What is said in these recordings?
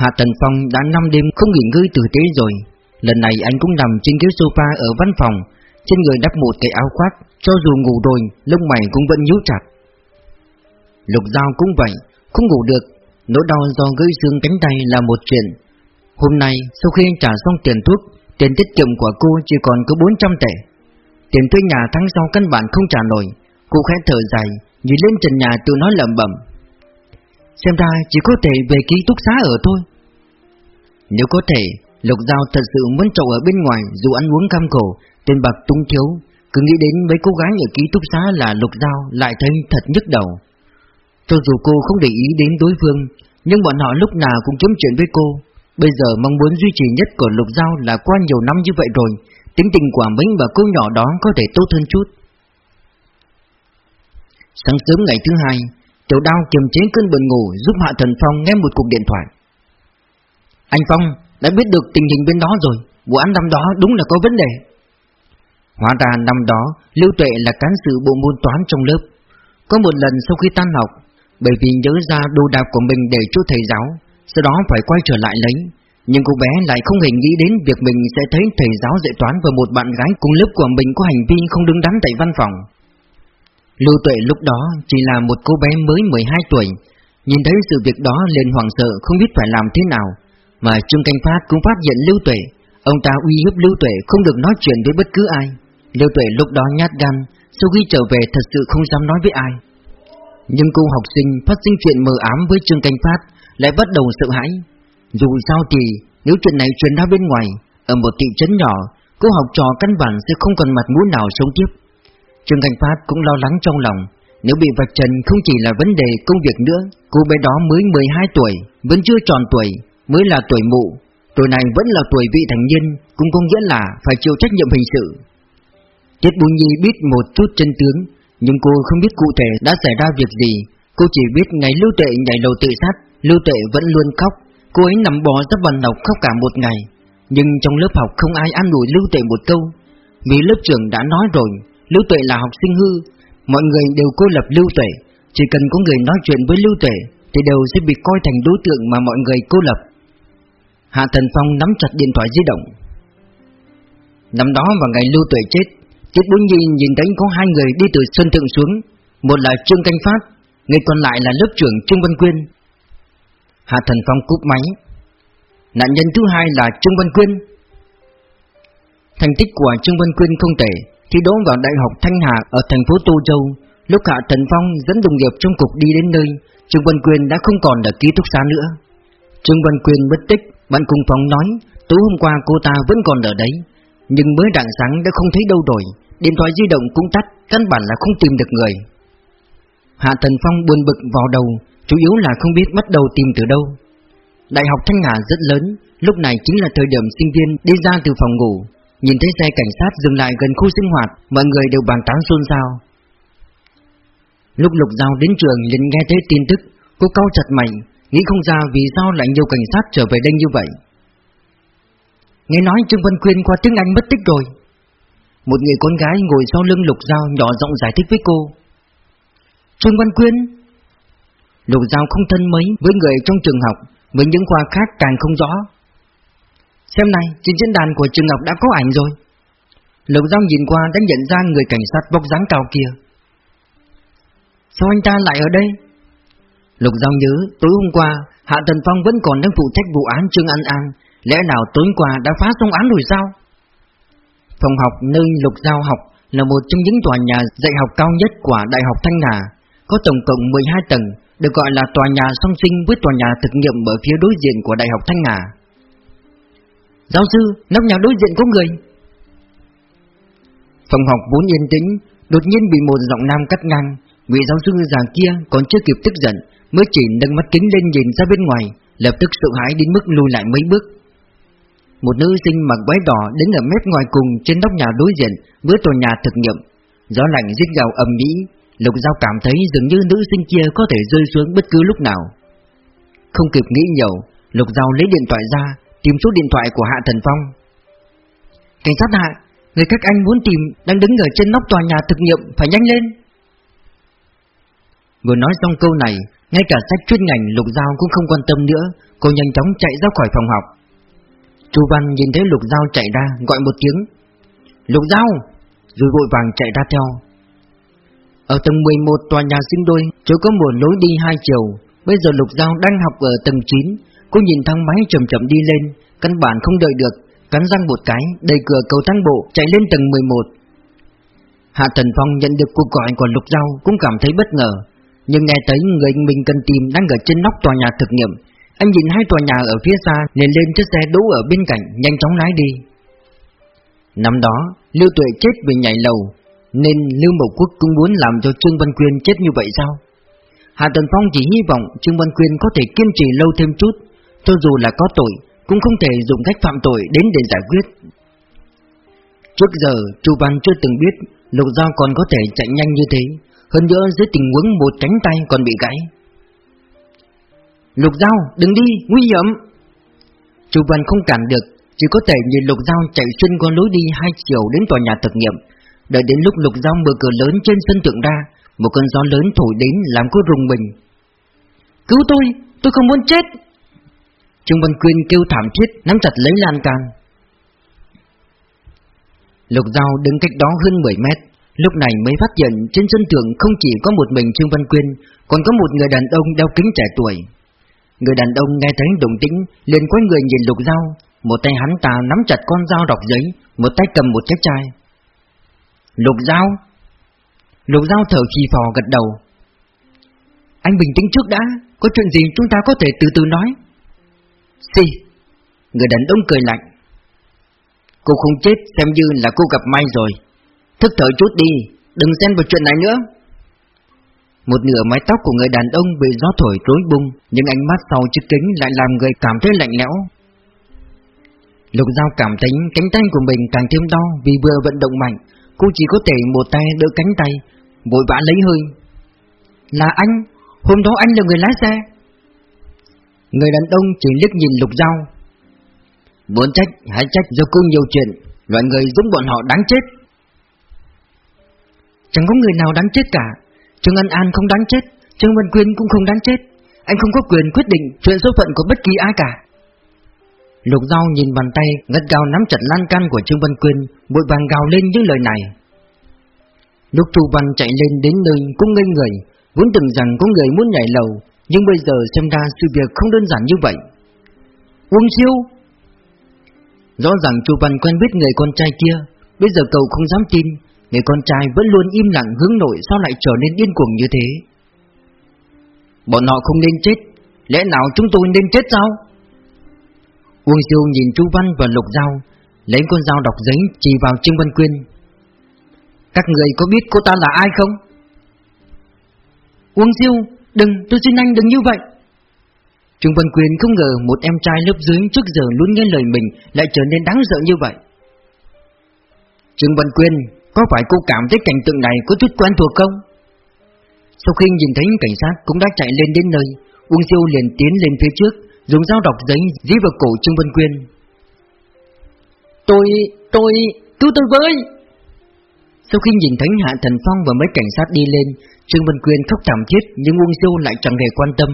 Hạ Tần Phong đã năm đêm không nghỉ ngơi tử tế rồi. Lần này anh cũng nằm trên ghế sofa ở văn phòng Trên người đắp một cái áo khoác Cho dù ngủ rồi, lông mày cũng vẫn nhíu chặt. Lục Giao cũng vậy Không ngủ được. Nỗi đau do gãy xương cánh tay là một chuyện. Hôm nay sau khi trả xong tiền thuốc Tiền tiết kiệm của cô chỉ còn có 400 tệ. Tiền thuê nhà tháng sau căn bản không trả nổi. Cô khẽ thở dài Nhìn lên trần nhà tự nói lẩm bẩm. Xem ra chỉ có thể về ký túc xá ở thôi. Nếu có thể Lục Giao thật sự muốn trậu ở bên ngoài Dù ăn uống cam khổ Tiền bạc tung thiếu, Cứ nghĩ đến mấy cô gái ở ký túc xá là Lục Giao Lại thấy thật nhức đầu. Cho dù cô không để ý đến đối phương, Nhưng bọn họ lúc nào cũng kiếm chuyện với cô. Bây giờ mong muốn duy trì nhất của Lục Giao là qua nhiều năm như vậy rồi, Tính tình của mình và cô nhỏ đó có thể tốt hơn chút. Sáng sớm ngày thứ hai, Tiểu đao kiềm chế cơn buồn ngủ Giúp Hạ Thần Phong nghe một cuộc điện thoại. Anh Phong đã biết được tình hình bên đó rồi. Vụ án năm đó đúng là có vấn đề. Hóa ra năm đó, Lưu Tuệ là cán sự bộ môn toán trong lớp. Có một lần sau khi tan học, Bởi vì nhớ ra đồ đạc của mình để chỗ thầy giáo, Sau đó phải quay trở lại lấy. Nhưng cô bé lại không hề nghĩ đến Việc mình sẽ thấy thầy giáo dạy toán Và một bạn gái cùng lớp của mình có hành vi không đứng đắn tại văn phòng. Lưu Tuệ lúc đó chỉ là một cô bé mới 12 tuổi. Nhìn thấy sự việc đó liền hoảng sợ, không biết phải làm thế nào. Mà Trương Canh Phát cũng phát hiện Lưu Tuệ. Ông ta uy hiếp Lưu Tuệ không được nói chuyện với bất cứ ai. Lưu Tuệ lúc đó nhát gan, Sau khi trở về thật sự không dám nói với ai. Nhưng cô học sinh phát sinh chuyện mờ ám với Trương Canh Phát Lại bắt đầu sợ hãi. Dù sao thì, nếu chuyện này truyền ra bên ngoài, Ở một thị trấn nhỏ, Cô học trò căn bản sẽ không còn mặt mũi nào sống tiếp. Trương canh Phát cũng lo lắng trong lòng, Nếu bị vạch trần không chỉ là vấn đề công việc nữa, Cô bé đó mới 12 tuổi, Vẫn chưa tròn tuổi. Mới là tuổi mụ. Tuổi này vẫn là tuổi vị thành niên Cũng có nghĩa là phải chịu trách nhiệm hình sự. Tiết Bù Nhi biết một chút chân tướng Nhưng cô không biết cụ thể đã xảy ra việc gì. Cô chỉ biết ngày Lưu Tệ nhảy lầu tự sát Lưu Tệ vẫn luôn khóc. Cô ấy nằm bò ra bàn học khóc cả một ngày. Nhưng trong lớp học không ai an ủi Lưu Tệ một câu. Vì lớp trưởng đã nói rồi Lưu Tệ là học sinh hư. Mọi người đều cô lập Lưu Tệ. Chỉ cần có người nói chuyện với Lưu Tệ, Thì đều sẽ bị coi thành đối tượng mà mọi người cô lập. Hạ Thần Phong nắm chặt điện thoại di động. Năm đó vào ngày Lưu Tuệ chết, Tiết Bún Nhi nhìn thấy có hai người đi từ sân thượng xuống, Một là Trương Canh Phát, Người còn lại là lớp trưởng Trương Văn Quyên. Hạ Thần Phong cúp máy. Nạn nhân thứ hai là Trương Văn Quyên. Thành tích của Trương Văn Quyên không tệ, Thi đỗ vào Đại học Thanh Hà ở thành phố Tô Châu. Lúc Hạ Thần Phong dẫn đồng nghiệp trong cục đi đến nơi, Trương Văn Quyên đã không còn ở ký túc xá nữa. Trương Văn Quyên mất tích. Bạn cùng phòng nói, Tối hôm qua cô ta vẫn còn ở đấy, Nhưng mới rạng sáng đã không thấy đâu rồi. Điện thoại di động cũng tắt, Căn bản là không tìm được người. Hạ Thần Phong buồn bực vào đầu, Chủ yếu là không biết bắt đầu tìm từ đâu. Đại học Thanh Hà rất lớn, Lúc này chính là thời điểm sinh viên đi ra từ phòng ngủ. Nhìn thấy xe cảnh sát dừng lại gần khu sinh hoạt, Mọi người đều bàn tán xôn xao. Lúc Lục Giao đến trường liền nghe thấy tin tức, Cô cau chặt mày Nghĩ không ra vì sao lại nhiều cảnh sát trở về đây như vậy. Nghe nói Trương Vân Quyên qua tiếng Anh mất tích rồi. Một người con gái ngồi sau lưng Lục Giao nhỏ giọng giải thích với cô. Trương Văn Quyên? Lục Giao không thân mấy với người trong trường học Với những khoa khác càng không rõ. Xem này, trên diễn đàn của trường học đã có ảnh rồi. Lục Giao nhìn qua đã nhận ra người cảnh sát bóc dáng cao kia. Sao anh ta lại ở đây? Lục Giao nhớ tối hôm qua Hạ Thần Phong vẫn còn đang phụ trách vụ án Trương An An. Lẽ nào tối qua đã phá xong án rồi sao? Phòng học nơi Lục Giao học là một trong những tòa nhà dạy học cao nhất của Đại học Thanh Hà. Có tổng cộng 12 tầng Được gọi là tòa nhà song sinh với tòa nhà thực nghiệm ở phía đối diện của Đại học Thanh Hà. Giáo sư, nóc nhà đối diện có người. Phòng học vốn yên tĩnh Đột nhiên bị một giọng nam cắt ngang. Vị giáo sư già kia còn chưa kịp tức giận Mới chỉ nâng mắt kính lên nhìn ra bên ngoài Lập tức sợ hãi đến mức lùi lại mấy bước. Một nữ sinh mặc váy đỏ đứng ở mép ngoài cùng trên nóc nhà đối diện với tòa nhà thực nghiệm. Gió lạnh rít gào ầm ĩ, Lục Giao cảm thấy dường như nữ sinh kia có thể rơi xuống bất cứ lúc nào. Không kịp nghĩ nhiều Lục Giao lấy điện thoại ra Tìm số điện thoại của Hạ Thần Phong. Cảnh sát Hạ Người các anh muốn tìm đang đứng ở trên nóc tòa nhà thực nghiệm Phải nhanh lên. Vừa nói xong câu này ngay cả sách chuyên ngành Lục Giao cũng không quan tâm nữa. Cô nhanh chóng chạy ra khỏi phòng học. Chu Văn nhìn thấy Lục Giao chạy ra, Gọi một tiếng. Lục Giao! Rồi vội vàng chạy ra theo. Ở tầng 11 tòa nhà sinh đôi Chỗ có một lối đi hai chiều. Bây giờ Lục Giao đang học ở tầng 9 Cô nhìn thang máy chậm chậm đi lên, Căn bản không đợi được. Cắn răng một cái, Đẩy cửa cầu thang bộ, chạy lên tầng 11 Hạ Thần Phong nhận được cuộc gọi của Lục Giao Cũng cảm thấy bất ngờ. Nhưng nghe thấy người mình cần tìm đang ở trên nóc tòa nhà thực nghiệm, Anh nhìn hai tòa nhà ở phía xa, liền lên chiếc xe đỗ ở bên cạnh, Nhanh chóng lái đi. Năm đó, Lưu Tuệ chết vì nhảy lầu, Nên Lưu Mộc Quốc cũng muốn làm cho Trương Văn Quyên chết như vậy sao? Hạ Tần Phong chỉ hy vọng Trương Văn Quyên có thể kiên trì lâu thêm chút, Cho dù là có tội, Cũng không thể dùng cách phạm tội đến để giải quyết. Trước giờ, Chu Văn chưa từng biết Lục Giao còn có thể chạy nhanh như thế. Hơn nữa dưới tình huống một cánh tay còn bị gãy. Lục Giao đừng đi nguy hiểm. Chu Văn không cản được Chỉ có thể nhìn Lục Giao chạy xuyên qua lối đi hai chiều đến tòa nhà thực nghiệm. Đợi đến lúc Lục Giao mở cửa lớn trên sân thượng ra Một cơn gió lớn thổi đến làm cô rùng mình. Cứu tôi, tôi không muốn chết. Trung Văn Quyên kêu thảm thiết Nắm chặt lấy lan can. Lục Giao đứng cách đó hơn 10 mét Lúc này mới phát hiện trên sân thượng không chỉ có một mình Trương Văn Quyên, Còn có một người đàn ông đeo kính trẻ tuổi. Người đàn ông nghe thấy đồng tĩnh, liền quay người nhìn Lục dao Một tay hắn ta nắm chặt con dao đọc giấy, Một tay cầm một cái chai. Lục dao Lục dao thở khi phò gật đầu. Anh bình tĩnh trước đã, Có chuyện gì chúng ta có thể từ từ nói? Xì! Người đàn ông cười lạnh. Cô không chết xem như là cô gặp may rồi. Thức thở chút đi, Đừng xen vào chuyện này nữa. Một nửa mái tóc của người đàn ông bị gió thổi rối bung, Nhưng ánh mắt sau chiếc kính lại làm người cảm thấy lạnh lẽo. Lục Giao cảm thấy cánh tay của mình càng thêm đau vì vừa vận động mạnh, Cô chỉ có thể một tay đỡ cánh tay, Vội vã lấy hơi. Là anh, Hôm đó anh là người lái xe. Người đàn ông chỉ liếc nhìn Lục Giao. Muốn trách, hãy trách do cô nhiều chuyện Loại người giống bọn họ đáng chết. Chẳng có người nào đáng chết cả. Trương an An không đáng chết, Trương Văn Quyên cũng không đáng chết. Anh không có quyền quyết định chuyện số phận của bất kỳ ai cả. Lục Giao nhìn bàn tay ngất gao nắm chặt lan can của Trương Văn Quyên Bội vàng gào lên những lời này. Lúc Chu Văn chạy lên đến nơi cũng ngây người, Vốn tưởng rằng có người muốn nhảy lầu, Nhưng bây giờ xem ra sự việc không đơn giản như vậy. Uông siêu! Rõ ràng Chu Văn quen biết người con trai kia, Bây giờ cậu không dám tin Người con trai vẫn luôn im lặng hướng nội Sao lại trở nên điên cuồng như thế? Bọn họ không nên chết. Lẽ nào chúng tôi nên chết sao? Uông Siêu nhìn Chu Văn và Lục Giao Lấy con dao đọc giấy chỉ vào Trương Văn Quyên. Các người có biết cô ta là ai không? Uông Siêu Đừng tôi xin anh đừng như vậy. Trương Văn Quyên không ngờ một em trai lớp dưới trước giờ luôn nghe lời mình lại trở nên đáng sợ như vậy. Trương Văn Quyên, có phải cô cảm thấy cảnh tượng này có chút quen thuộc không? Sau khi nhìn thấy cảnh sát cũng đã chạy lên đến nơi, Uông Siêu liền tiến lên phía trước, dùng dao đọc giấy dí vào cổ Trương Văn Quyên. Tôi, tôi, cứu tôi với! Sau khi nhìn thấy Hạ Thần Phong và mấy cảnh sát đi lên, Trương Văn Quyên khóc thảm thiết nhưng Uông Siêu lại chẳng hề quan tâm.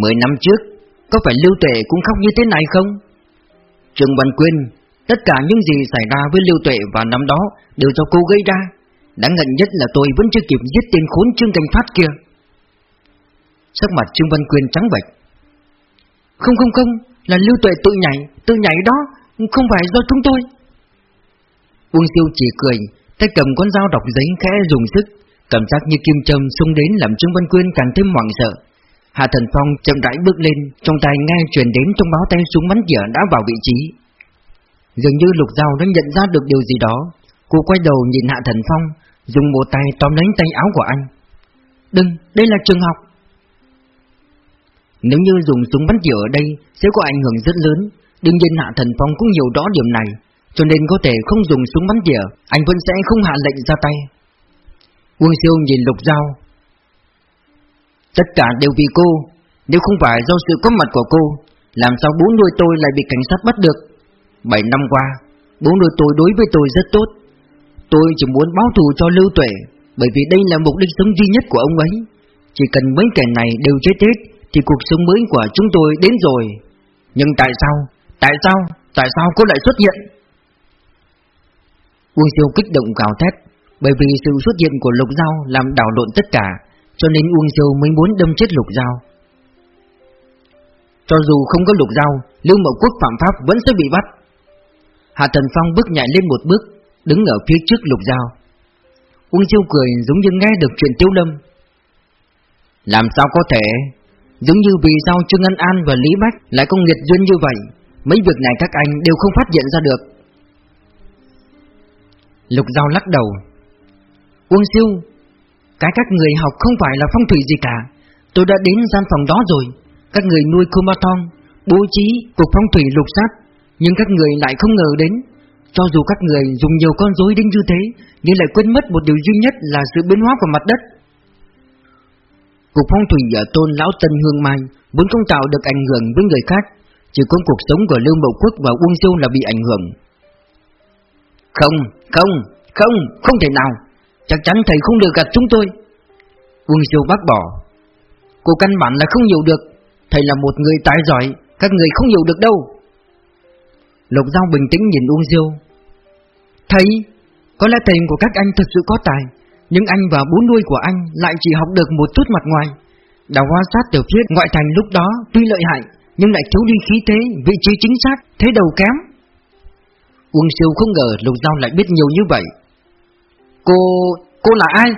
Mười năm trước, có phải Lưu Tuệ cũng khóc như thế này không? Trương Văn Quyên, tất cả những gì xảy ra với Lưu Tuệ vào năm đó đều do cô gây ra. Đáng ngận nhất là tôi vẫn chưa kịp giết tên khốn Trương Cảnh Phát kia. Sắc mặt Trương Văn Quyên trắng bệch. Không không không, là Lưu Tuệ tự nhảy, tự nhảy đó, không phải do chúng tôi. Uông Siêu chỉ cười, tay cầm con dao đọc giấy khẽ dùng sức, cảm giác như kim châm xung đến làm Trương Văn Quyên càng thêm hoảng sợ. Hạ Thần Phong chậm rãi bước lên, trong tay nghe truyền đến thông báo tay súng bắn tỉa đã vào vị trí. Dường như Lục Giao đã nhận ra được điều gì đó, cô quay đầu nhìn Hạ Thần Phong, dùng một tay tóm lấy tay áo của anh. Đừng, đây là trường học. Nếu như dùng súng bắn tỉa ở đây sẽ có ảnh hưởng rất lớn, đương nhiên Hạ Thần Phong cũng hiểu rõ điểm này, cho nên có thể không dùng súng bắn tỉa, anh vẫn sẽ không hạ lệnh ra tay. Quân Siêu nhìn Lục Giao, Tất cả đều vì cô Nếu không phải do sự có mặt của cô Làm sao bố nuôi tôi lại bị cảnh sát bắt được 7 năm qua, Bố nuôi tôi đối với tôi rất tốt. Tôi chỉ muốn báo thù cho Lưu Tuệ, Bởi vì đây là mục đích sống duy nhất của ông ấy. Chỉ cần mấy kẻ này đều chết hết, Thì cuộc sống mới của chúng tôi đến rồi. Nhưng tại sao Tại sao Tại sao cô lại xuất hiện? Uông Siêu kích động gào thét, Bởi vì sự xuất hiện của Lục Giao Làm đảo lộn tất cả, Cho nên Uông Siêu mới muốn đâm chết Lục Giao. Cho dù không có Lục Giao, Lưu Mậu Quốc phạm pháp vẫn sẽ bị bắt. Hạ Thần Phong bước nhảy lên một bước, Đứng ở phía trước Lục Giao. Uông Chiêu cười giống như nghe được chuyện Tiêu Lâm. Làm sao có thể? Giống như vì sao Trương Ân An và Lý Bách Lại có nghiệt duyên như vậy? Mấy việc này các anh đều không phát hiện ra được. Lục Giao lắc đầu. Uông Siêu, Cái các người học không phải là phong thủy gì cả. Tôi đã đến gian phòng đó rồi. Các người nuôi Kumaton Bố trí cuộc phong thủy lục sát. Nhưng các người lại không ngờ đến. Cho dù các người dùng nhiều con rối đến như thế Nhưng lại quên mất một điều duy nhất là sự biến hóa của mặt đất. Cục phong thủy ở tôn lão Tân Hương Mai vốn không tạo được ảnh hưởng với người khác Chỉ có cuộc sống của Lưu Mậu Quốc và Uông Siêu là bị ảnh hưởng. Không, không, không, không thể nào. Chắc chắn thầy không được gặp chúng tôi. Uông Siêu bác bỏ. Cô căn bản là không hiểu được. Thầy là một người tài giỏi Các người không hiểu được đâu. Lục Giao bình tĩnh nhìn Uông diêu. Thầy, Có lẽ thầy của các anh thật sự có tài, Nhưng anh và bố nuôi của anh Lại chỉ học được một chút mặt ngoài. Đào hoa sát tiểu thuyết ngoại thành lúc đó Tuy lợi hại, Nhưng lại thiếu đi khí thế, Vị trí chính xác, Thế đầu kém. Uông Siêu không ngờ Lục Giao lại biết nhiều như vậy. Cô... cô là ai?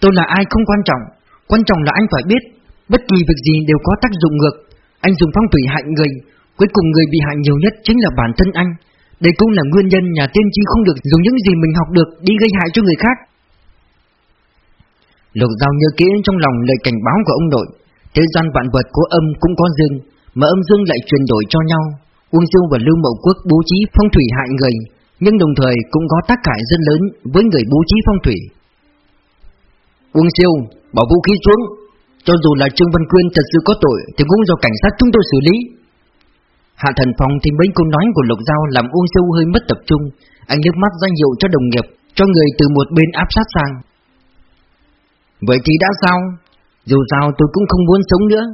Tôi là ai không quan trọng Quan trọng là anh phải biết, Bất kỳ việc gì đều có tác dụng ngược. Anh dùng phong thủy hại người Cuối cùng người bị hại nhiều nhất chính là bản thân anh. Đây cũng là nguyên nhân nhà tiên tri không được Dùng những gì mình học được đi gây hại cho người khác. Lục Giao nhớ kỹ trong lòng lời cảnh báo của ông nội Thế gian vạn vật của âm cũng có dương Mà âm dương lại chuyển đổi cho nhau. Uông Dương và Lưu Mậu Quốc bố trí phong thủy hại người Nhưng đồng thời cũng có tác hại rất lớn với người bố trí phong thủy. Uông Siêu, bỏ vũ khí xuống. Cho dù là Trương Văn Quyên thật sự có tội Thì cũng do cảnh sát chúng tôi xử lý. Hạ Thần Phong thì mấy câu nói của Lục Giao Làm Uông Siêu hơi mất tập trung. Anh liếc mắt ra hiệu cho đồng nghiệp, Cho người từ một bên áp sát sang. Vậy thì đã sao? Dù sao tôi cũng không muốn sống nữa.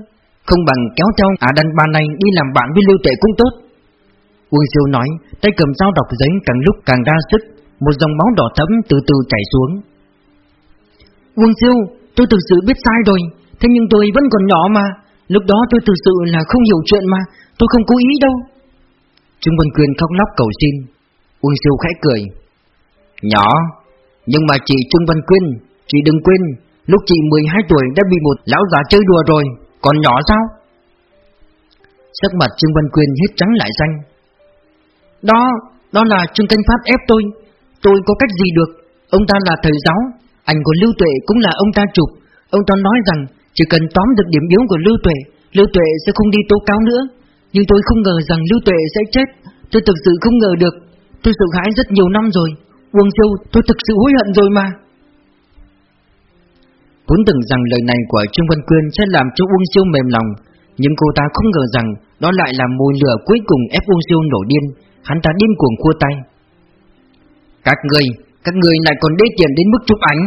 Không bằng kéo theo ả đàn bà này Đi làm bạn với Lưu Tệ cũng tốt. Uông Siêu nói, Tay cầm dao đọc giấy càng lúc càng ra sức, Một dòng máu đỏ thẫm từ từ chảy xuống. Uông Siêu Tôi thực sự biết sai rồi, Thế nhưng tôi vẫn còn nhỏ mà. Lúc đó tôi thực sự là không hiểu chuyện mà, Tôi không cố ý đâu. Trương Văn Quyền khóc lóc cầu xin. Uông Siêu khẽ cười. Nhỏ, Nhưng mà chị Trương Văn Quyên Chị đừng quên, Lúc chị 12 tuổi đã bị một lão già chơi đùa rồi, Còn nhỏ sao? Sắc mặt Trương Văn Quyên hết trắng lại xanh. Đó Đó là Trương Canh Phát ép tôi. Tôi có cách gì được? Ông ta là thầy giáo Ảnh của Lưu Tuệ cũng là ông ta chụp. Ông ta nói rằng chỉ cần tóm được điểm yếu của Lưu Tuệ Lưu Tuệ sẽ không đi tố cáo nữa. Nhưng tôi không ngờ rằng Lưu Tuệ sẽ chết. Tôi thực sự không ngờ được. Tôi sợ hãi rất nhiều năm rồi. Uông Siêu tôi thực sự hối hận rồi mà. Vốn tưởng rằng lời này của Trương Văn Quyên sẽ làm cho Uông Siêu mềm lòng, Nhưng cô ta không ngờ rằng Đó lại là mùi lửa cuối cùng ép Uông Siêu nổ điên. Hắn ta điên cuồng cua tay. Các người Các người lại còn đế tiền đến mức chụp ảnh.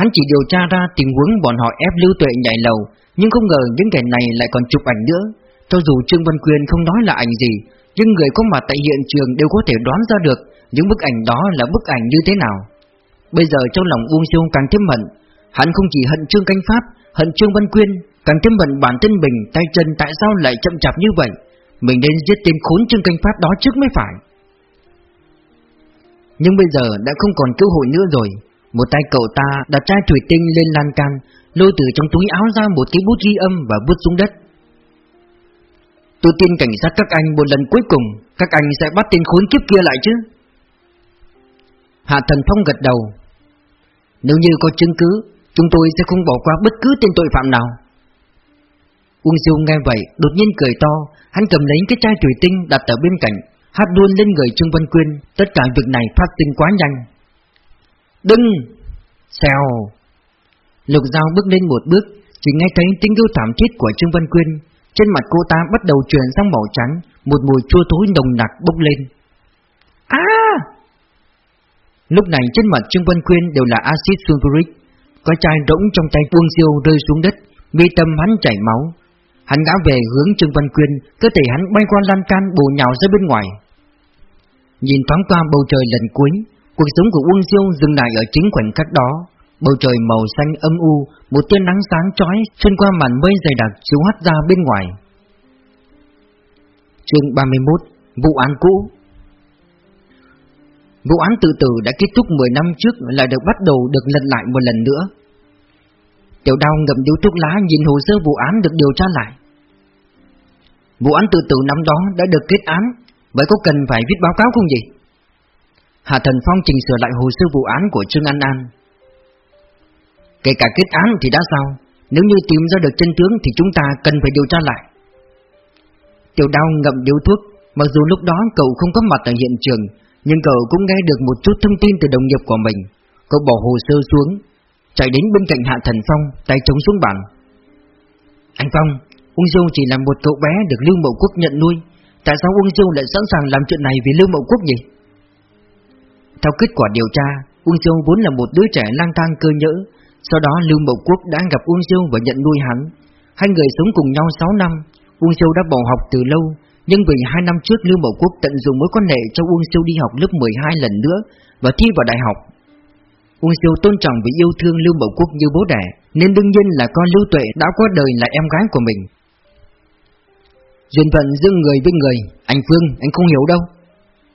Hắn chỉ điều tra ra tình huống bọn họ ép Lưu Tuệ nhảy lầu Nhưng không ngờ những kẻ này lại còn chụp ảnh nữa. Cho dù Trương Văn quyền không nói là ảnh gì Nhưng người có mặt tại hiện trường đều có thể đoán ra được Những bức ảnh đó là bức ảnh như thế nào. Bây giờ trong lòng Uông Siêu càng thêm mận, Hắn không chỉ hận Trương Canh Pháp Hận Trương Văn Quyên Càng thêm mận bản thân mình Tay chân tại sao lại chậm chạp như vậy. Mình nên giết tên khốn Trương Canh Pháp đó trước mới phải. Nhưng bây giờ đã không còn cơ hội nữa rồi một tay cậu ta đặt chai thủy tinh lên lan can, Lôi từ trong túi áo ra một cái bút ghi âm và bút xuống đất. Tôi tin cảnh sát các anh một lần cuối cùng, Các anh sẽ bắt tên khốn kiếp kia lại chứ. Hạ Thần Phong gật đầu. Nếu như có chứng cứ, Chúng tôi sẽ không bỏ qua bất cứ tên tội phạm nào. Uông Siêu nghe vậy, Đột nhiên cười to. Hắn cầm lấy cái chai thủy tinh đặt ở bên cạnh, Hát luôn lên người Trương Văn Quyên. Tất cả việc này phát sinh quá nhanh. Đừng! Xèo! Lục Giao bước lên một bước, chỉ nghe thấy tiếng kêu thảm thiết của Trương Văn Quyên. Trên mặt cô ta bắt đầu chuyển sang màu trắng, một mùi chua thối nồng nặc bốc lên. À! Lúc này trên mặt Trương Văn Quyên đều là axit sulfuric. Có chai rỗng trong tay Uông Siêu rơi xuống đất Mi tâm hắn chảy máu Hắn ngã về hướng Trương Văn Quyên Cơ thể hắn bay qua lan can bổ nhào ra bên ngoài Nhìn thoáng qua bầu trời lần cuối Cuộc sống của Uông diêu dừng lại ở chính khoảnh khắc đó Bầu trời màu xanh âm u Một tia nắng sáng chói Xuyên qua màn mây dày đặc chiếu hắt ra bên ngoài Chương 31 Vụ án cũ Vụ án tự tử đã kết thúc 10 năm trước lại được bắt đầu được lật lại một lần nữa. Tiểu đao ngậm điếu thuốc lá nhìn hồ sơ vụ án được điều tra lại. Vụ án tự tử năm đó đã được kết án, vậy có cần phải viết báo cáo không gì? Hạ Thần Phong trình sửa lại hồ sơ vụ án của Trương An An. Kể cả kết án thì đã sao? Nếu như tìm ra được chân tướng thì chúng ta cần phải điều tra lại. Tiểu đao ngậm điếu thuốc, mặc dù lúc đó cậu không có mặt ở hiện trường, nhưng cậu cũng nghe được một chút thông tin từ đồng nghiệp của mình. Cậu bỏ hồ sơ xuống, chạy đến bên cạnh Hạ Thần Phong, tay chống xuống bàn. Anh Phong, Uông Diêu chỉ là một cậu bé được Lưu Mậu Quốc nhận nuôi, tại sao Uông Diêu lại sẵn sàng làm chuyện này vì Lưu Mậu Quốc nhỉ? Theo kết quả điều tra, Uông Diêu vốn là một đứa trẻ lang thang cơ nhỡ, sau đó Lưu Mậu Quốc đã gặp Uông Diêu và nhận nuôi hắn. Hai người sống cùng nhau 6 năm, Uông Diêu đã bỏ học từ lâu, nhưng vì hai năm trước Lưu Mậu Quốc tận dụng mối quan hệ cho Uông Siêu đi học lớp 12 lần nữa và thi vào đại học. Uông Siêu tôn trọng và yêu thương Lưu Mậu Quốc như bố đẻ, nên đương nhiên là con Lưu Tuệ đã qua đời là em gái của mình. Duyên phận giữa người với người, anh Phương, anh không hiểu đâu.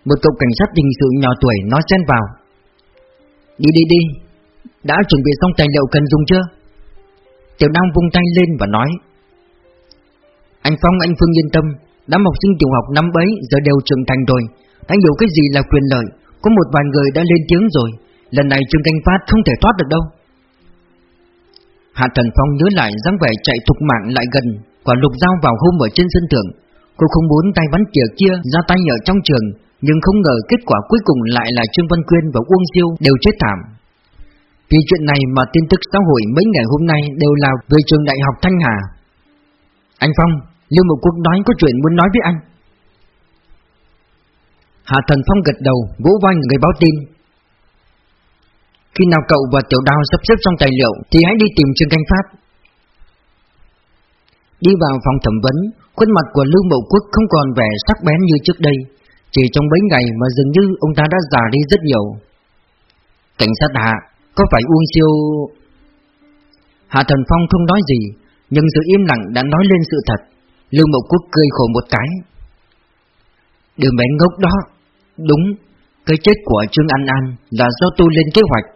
Một cậu cảnh sát hình sự nhỏ tuổi nói chen vào. Đi đi đi, đã chuẩn bị xong tài liệu cần dùng chưa? Tiểu Nam vung tay lên và nói. Anh Phong, anh Phương yên tâm, Đám học sinh tiểu học năm ấy giờ đều trưởng thành rồi. Đã hiểu cái gì là quyền lợi. Có một vài người đã lên tiếng rồi. Lần này trường canh phát không thể thoát được đâu. Hạ Thần Phong nhớ lại dáng vẻ chạy thục mạng lại gần Quả lục dao vào hôm ở trên sân thượng. Cô không muốn tay bắn tỉa kia ra tay ở trong trường. Nhưng không ngờ kết quả cuối cùng lại là Trương Văn Quyên và Uông Siêu đều chết thảm. Vì chuyện này mà tin tức xã hội mấy ngày hôm nay đều là về trường đại học Thanh Hà. Anh Phong, Lưu Mục Quốc nói có chuyện muốn nói với anh. Hạ Thần Phong gật đầu Vỗ vai người báo tin. Khi nào cậu và Tiểu Đao sắp xếp xong tài liệu Thì hãy đi tìm Trương Canh Phát. Đi vào phòng thẩm vấn Khuôn mặt của Lưu Mậu Quốc không còn vẻ sắc bén như trước đây. Chỉ trong mấy ngày mà dường như ông ta đã già đi rất nhiều. Cảnh sát hạ, Có phải Uông Siêu Hạ Thần Phong không nói gì, Nhưng sự im lặng đã nói lên sự thật. Lưu Mậu Quốc cười khổ một cái. Đứa mẹ ngốc đó, Đúng, Cái chết của Trương An An Là do tôi lên kế hoạch.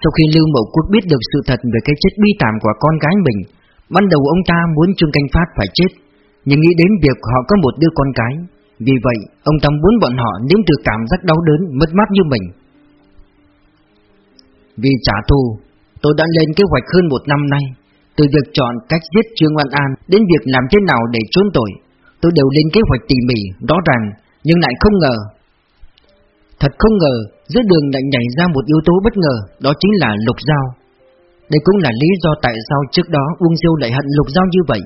Sau khi Lưu Mậu Quốc biết được sự thật Về cái chết bi thảm của con gái mình, Ban đầu ông ta muốn Trương Canh Phát phải chết. Nhưng nghĩ đến việc họ có một đứa con cái, Vì vậy ông ta muốn bọn họ nếm từ cảm giác đau đớn Mất mát như mình Vì trả thù Tôi đã lên kế hoạch hơn một năm nay từ việc chọn cách giết Trương Văn An đến việc làm thế nào để trốn tội, tôi đều lên kế hoạch tỉ mỉ, rõ ràng, nhưng lại không ngờ. Thật không ngờ, giữa đường lại nhảy ra một yếu tố bất ngờ, đó chính là Lục Giao. Đây cũng là lý do tại sao trước đó Uông diêu lại hận Lục Giao như vậy.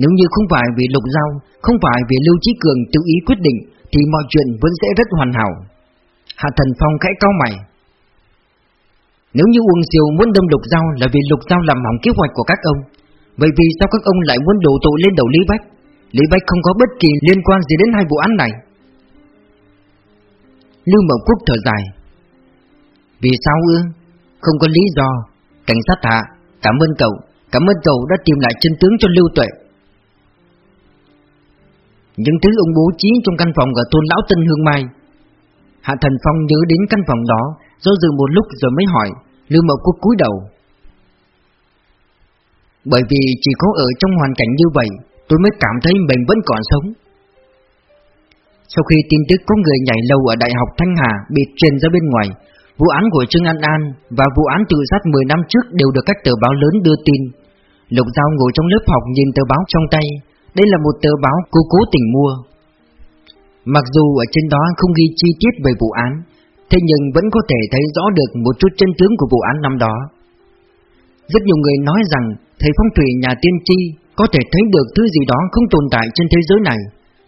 Nếu như không phải vì Lục Giao, không phải vì Lưu Chí Cường tự ý quyết định, thì mọi chuyện vẫn sẽ rất hoàn hảo. Hạ Thần Phong khẽ cao mày, nếu như Uông Siêu muốn đâm Lục Giao là vì Lục Giao làm hỏng kế hoạch của các ông Vậy vì sao các ông lại muốn đổ tội lên đầu Lý Bách? Lý Bách không có bất kỳ liên quan gì đến hai vụ án này. Lưu Mậu Quốc thở dài. Vì sao ư? Không có lý do. Cảnh sát hạ Cảm ơn cậu. Cảm ơn cậu đã tìm lại chân tướng cho Lưu Tuệ. Những thứ ông bố trí trong căn phòng ở thôn Lão Tân Hương Mai. Hạ Thần Phong nhớ đến căn phòng đó, Do dự một lúc rồi mới hỏi, Lưu Mậu Quốc cúi đầu. Bởi vì chỉ có ở trong hoàn cảnh như vậy, Tôi mới cảm thấy mình vẫn còn sống. Sau khi tin tức có người nhảy lầu ở Đại học Thanh Hà Bị truyền ra bên ngoài, Vụ án của Trương An An Và vụ án tự sát 10 năm trước Đều được các tờ báo lớn đưa tin. Lục Giao ngồi trong lớp học nhìn tờ báo trong tay đây là một tờ báo cô cố tình mua. Mặc dù ở trên đó không ghi chi tiết về vụ án Thế nhưng vẫn có thể thấy rõ được một chút chân tướng của vụ án năm đó. Rất nhiều người nói rằng Thầy phong thủy nhà tiên tri Có thể thấy được thứ gì đó không tồn tại trên thế giới này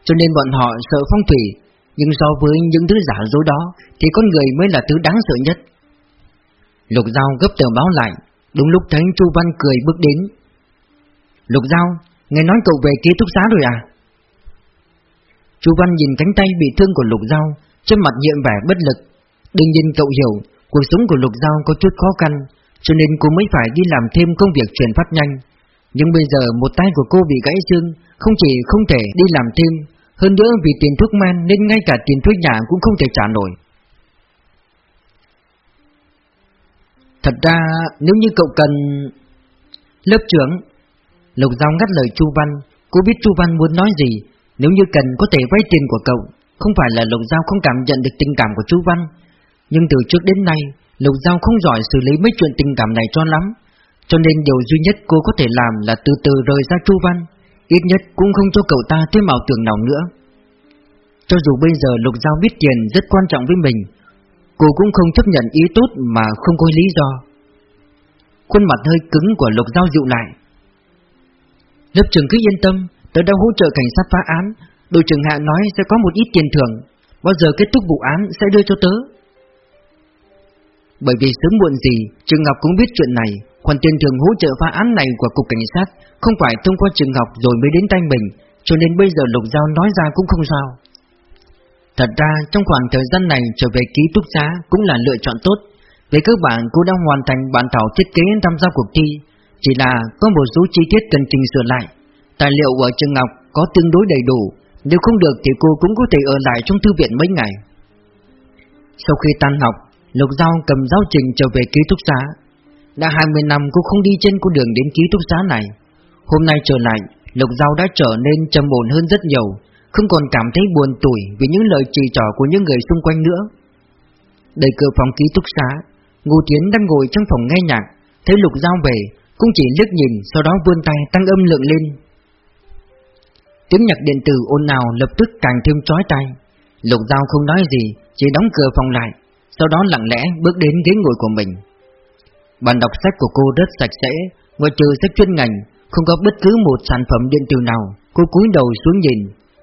Cho nên bọn họ sợ phong thủy Nhưng so với những thứ giả dối đó Thì con người mới là thứ đáng sợ nhất. Lục Giao gấp tờ báo lại, đúng lúc thấy Chu Văn cười bước đến. Lục Giao, nghe nói cậu về ký túc xá rồi à? Chu Văn nhìn cánh tay bị thương của Lục Giao, trên mặt nhiệm vẻ bất lực. Đương nhiên cậu hiểu, cuộc sống của Lục Giao có chút khó khăn, cho nên cô mới phải đi làm thêm công việc truyền phát nhanh. Nhưng bây giờ một tay của cô bị gãy xương, không chỉ không thể đi làm thêm, hơn nữa vì tiền thuốc men nên ngay cả tiền thuốc nhà cũng không thể trả nổi. Thật ra nếu như cậu cần... Lớp trưởng Lục Giao ngắt lời Chu Văn, Cô biết Chu Văn muốn nói gì? Nếu như cần có thể vay tiền của cậu, Không phải là Lục Giao không cảm nhận được tình cảm của Chu Văn. Nhưng từ trước đến nay, Lục Giao không giỏi xử lý mấy chuyện tình cảm này cho lắm. Cho nên điều duy nhất cô có thể làm là từ từ rời ra Chu Văn, Ít nhất cũng không cho cậu ta thêm ảo tưởng nào nữa. Cho dù bây giờ Lục Giao biết tiền rất quan trọng với mình, Cô cũng không chấp nhận ý tốt mà không có lý do. Khuôn mặt hơi cứng của Lục Giao dịu lại. Lớp trưởng cứ yên tâm, Tớ đã hỗ trợ cảnh sát phá án. Đội trưởng Hạ nói sẽ có một ít tiền thưởng. Bao giờ kết thúc vụ án sẽ đưa cho tớ. Bởi vì sớm muộn gì, Trường Ngọc cũng biết chuyện này. Khoản tiền thưởng hỗ trợ phá án này của Cục Cảnh sát Không phải thông qua trường ngọc rồi mới đến tay mình, Cho nên bây giờ Lục Giao nói ra cũng không sao. Thật ra, trong khoảng thời gian này trở về ký túc xá cũng là lựa chọn tốt. Về cơ bản, cô đang hoàn thành bản thảo thiết kế tham gia cuộc thi. Chỉ là có một số chi tiết cần chỉnh sửa lại. Tài liệu ở trường Ngọc có tương đối đầy đủ. Nếu không được thì cô cũng có thể ở lại trong thư viện mấy ngày. Sau khi tan học Lục Giao cầm giáo trình trở về ký túc xá. Đã 20 năm cô không đi trên con đường đến ký túc xá này. Hôm nay trở lại Lục Giao đã trở nên trầm ổn hơn rất nhiều. Không còn cảm thấy buồn tủi vì những lời chỉ trỏ của những người xung quanh nữa. Đẩy cửa phòng ký túc xá, Ngô Tiến đang ngồi trong phòng nghe nhạc, thấy Lục Giao về, cũng chỉ liếc nhìn, sau đó vươn tay tăng âm lượng lên. Tiếng nhạc điện tử ồn ào lập tức càng thêm chói tai. Lục dao không nói gì, chỉ đóng cửa phòng lại, sau đó lặng lẽ bước đến ghế ngồi của mình. Bàn đọc sách của cô rất sạch sẽ, ngoài trừ sách chuyên ngành, không có bất cứ một sản phẩm điện tử nào. Cô cúi đầu xuống nhìn,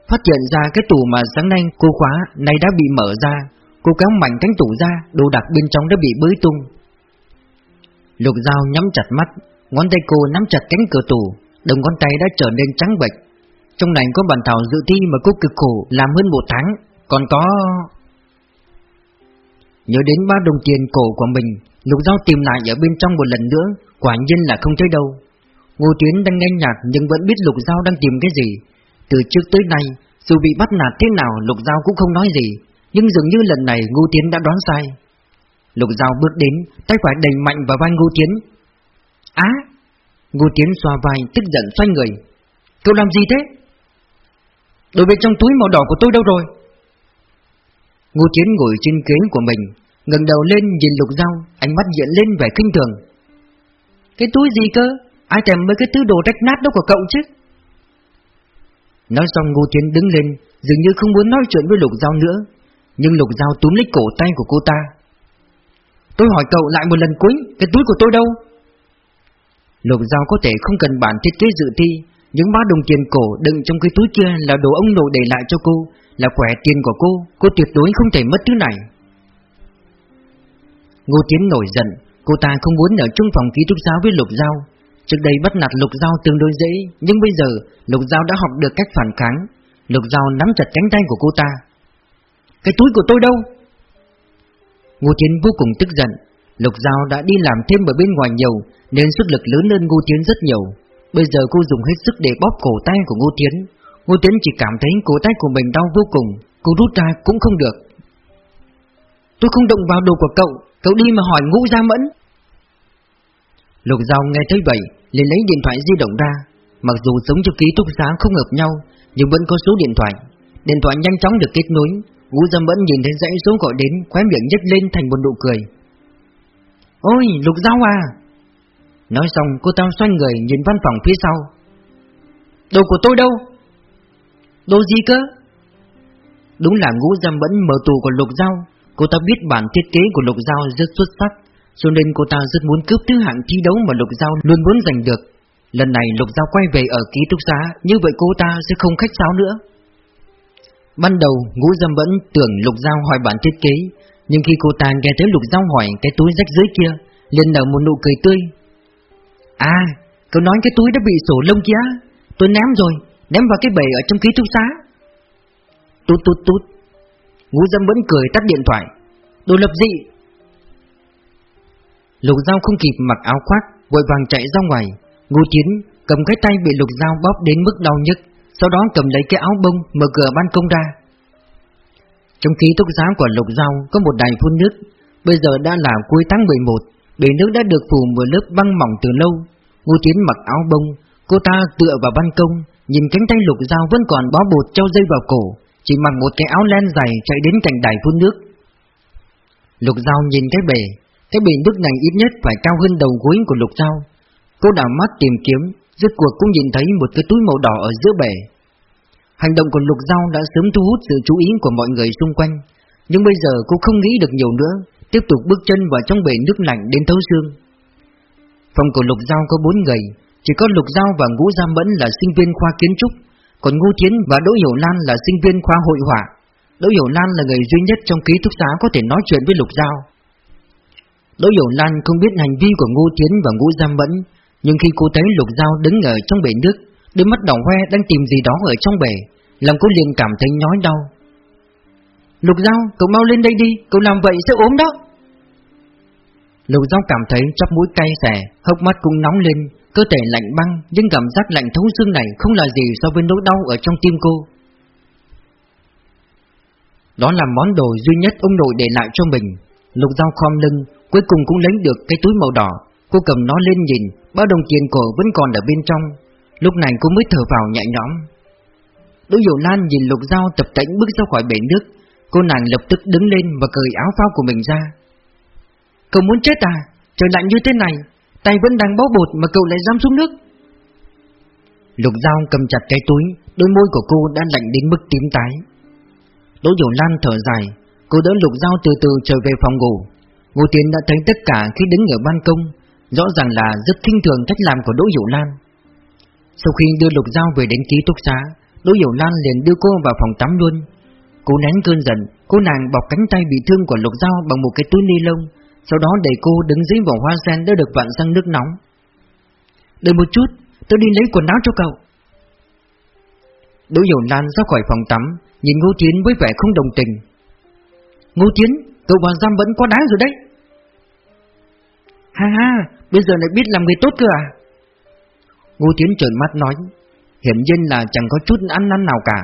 Phát hiện ra cái tủ mà sáng nay cô khóa Nay đã bị mở ra Cô kéo mạnh cánh tủ ra Đồ đạc bên trong đã bị bới tung Lục dao nhắm chặt mắt Ngón tay cô nắm chặt cánh cửa tủ Đồng ngón tay đã trở nên trắng bệch. Trong này có bản thảo dự thi mà cô cực khổ Làm hơn một tháng. Còn có... Nhớ đến ba đồng tiền cổ của mình Lục dao tìm lại ở bên trong một lần nữa Quả nhiên là không thấy đâu. Ngô Tuyến đang nghe nhạc nhưng vẫn biết Lục Giao đang tìm cái gì. Từ trước tới nay, dù bị bắt nạt thế nào Lục Giao cũng không nói gì, nhưng dường như lần này Ngô Tiến đã đoán sai. Lục Giao bước đến, tay phải đẩy mạnh vào vai Ngô Tiến. Á! Ngô Tiến xoa vai, tức giận xoay người. Cậu làm gì thế? Đồ bên trong túi màu đỏ của tôi đâu rồi? Ngô Tiến ngồi trên ghế của mình, ngẩng đầu lên nhìn Lục Giao, ánh mắt hiện lên vẻ kinh thường. Cái túi gì cơ? Ai thèm mấy cái thứ đồ rách nát đó của cậu chứ? Nói xong Ngô Tiến đứng lên Dường như không muốn nói chuyện với Lục Giao nữa Nhưng Lục Giao túm lấy cổ tay của cô ta Tôi hỏi cậu lại một lần cuối Cái túi của tôi đâu Lục Giao có thể không cần bản thiết kế dự thi Những ba đồng tiền cổ đựng trong cái túi kia Là đồ ông nội để lại cho cô Là quẻ tiền của cô Cô tuyệt đối không thể mất thứ này Ngô Tiến nổi giận Cô ta không muốn ở trong phòng ký túc xá với Lục Giao Trước đây bắt nạt Lục Giao tương đối dễ, nhưng bây giờ Lục Giao đã học được cách phản kháng. Lục Giao nắm chặt cánh tay của cô ta. Cái túi của tôi đâu? Ngô Tiến vô cùng tức giận. Lục Giao đã đi làm thêm ở bên ngoài nhiều, nên sức lực lớn hơn Ngô Tiến rất nhiều. Bây giờ cô dùng hết sức để bóp cổ tay của Ngô Tiến. Ngô Tiến chỉ cảm thấy cổ tay của mình đau vô cùng, cô rút ra cũng không được. Tôi không động vào đồ của cậu, cậu đi mà hỏi ngũ Gia mẫn. Lục Giao nghe thấy vậy, liền lấy điện thoại di động ra. Mặc dù sống trong ký túc xá không hợp nhau, nhưng vẫn có số điện thoại. Điện thoại nhanh chóng được kết nối. Ngũ Gia Mẫn nhìn thấy dãy số gọi đến, khóe miệng nhếch lên thành một nụ cười. Ôi, Lục dao à! Nói xong, cô ta xoay người nhìn văn phòng phía sau. Đồ của tôi đâu? Đồ gì cơ? Đúng là ngũ giam vẫn mở tù của Lục dao. Cô ta biết bản thiết kế của Lục dao rất xuất sắc cho nên cô ta rất muốn cướp thứ hạng thi đấu mà Lục dao luôn muốn giành được Lần này Lục dao quay về ở ký túc xá Như vậy cô ta sẽ không khách sáo nữa Ban đầu Ngũ giam vẫn tưởng Lục dao hỏi bản thiết kế nhưng khi cô ta nghe thấy Lục Giao hỏi cái túi rách dưới kia liền nở một nụ cười tươi. À, cậu nói cái túi đã bị sổ lông kia, tôi ném rồi, ném vào cái bể ở trong ký túc xá. Tút tút tút. Ngũ dâm vẫn cười tắt điện thoại. Đồ lập dị. Lục dao không kịp mặc áo khoác, vội vàng chạy ra ngoài. Ngô Tiến cầm cái tay bị lục dao bóp đến mức đau nhức, sau đó cầm lấy cái áo bông mở cửa ban công ra. Trong ký túc xá của lục giao có một đài phun nước, bây giờ đã là cuối tháng 11, bể nước đã được phủ một lớp băng mỏng từ lâu. Ngô Tiến mặc áo bông, cô ta tựa vào ban công, nhìn cánh tay lục giao vẫn còn bó bột treo dây vào cổ, chỉ mặc một cái áo len dày chạy đến cạnh đài phun nước. Lục giao nhìn cái bể, cái bể nước này ít nhất phải cao hơn đầu gối của lục giao. Cô đảo mắt tìm kiếm, rốt cuộc cũng nhìn thấy một cái túi màu đỏ ở giữa bể. Hành động của Lục Giao đã sớm thu hút sự chú ý của mọi người xung quanh, nhưng bây giờ cô không nghĩ được nhiều nữa, tiếp tục bước chân vào trong bể nước lạnh đến thấu xương. Phòng của Lục Giao có bốn người, chỉ có Lục Giao và Ngũ Gia Mẫn là sinh viên khoa kiến trúc, còn Ngô Tiến và Đỗ Hiểu Lan là sinh viên khoa hội họa. Đỗ Hiểu Lan là người duy nhất trong ký túc xá có thể nói chuyện với Lục Giao. Đỗ Hiểu Lan không biết hành vi của Ngô Tiến và Ngũ Gia Mẫn, nhưng khi cô thấy Lục Giao đứng ở trong bể nước, đôi mắt đỏ hoe đang tìm gì đó ở trong bể, lòng cô liền cảm thấy nhói đau. Lục Giao, cậu mau lên đây đi, cậu làm vậy sẽ ốm đó. Lục Giao cảm thấy chóp mũi cay xè, hốc mắt cũng nóng lên, cơ thể lạnh băng, nhưng cảm giác lạnh thấu xương này không là gì so với nỗi đau ở trong tim cô. Đó là món đồ duy nhất ông nội để lại cho mình. Lục Giao khom lưng, cuối cùng cũng lấy được cái túi màu đỏ. Cô cầm nó lên nhìn, bao đồng tiền cổ vẫn còn ở bên trong. Lúc này cô mới thở vào nhẹ nhõm. Đỗ Diệu Lan nhìn Lục Giao tập tễnh bước ra khỏi bể nước, cô nàng lập tức đứng lên và cởi áo phao của mình ra. Cậu muốn chết à? Trời lạnh như thế này, tay vẫn đang bó bột mà cậu lại dám xuống nước. Lục Giao cầm chặt cái túi, đôi môi của cô đã lạnh đến mức tím tái. Đỗ Diệu Lan thở dài, cô đỡ Lục Giao từ từ trở về phòng ngủ. Ngô Tiến đã thấy tất cả khi đứng ở ban công, rõ ràng là rất kinh thường cách làm của Đỗ Diệu Lan. Sau khi đưa Lục Giao về đến ký túc xá, Đỗ Diệu Lan liền đưa cô vào phòng tắm luôn. Cô nén cơn giận, cô nàng bọc cánh tay bị thương của Lục Giao bằng một cái túi ni lông, sau đó đẩy cô đứng dưới vỏ hoa sen đã được vặn sang nước nóng. Đợi một chút, tôi đi lấy quần áo cho cậu. Đỗ Diệu Lan ra khỏi phòng tắm, nhìn Ngô Tiến với vẻ không đồng tình. Ngô Tiến, cậu vào giam vẫn quá đáng rồi đấy. Ha ha, bây giờ lại biết làm người tốt cơ à? Ngô Tiến trợn mắt nói, hiển nhiên là chẳng có chút ăn năn nào cả.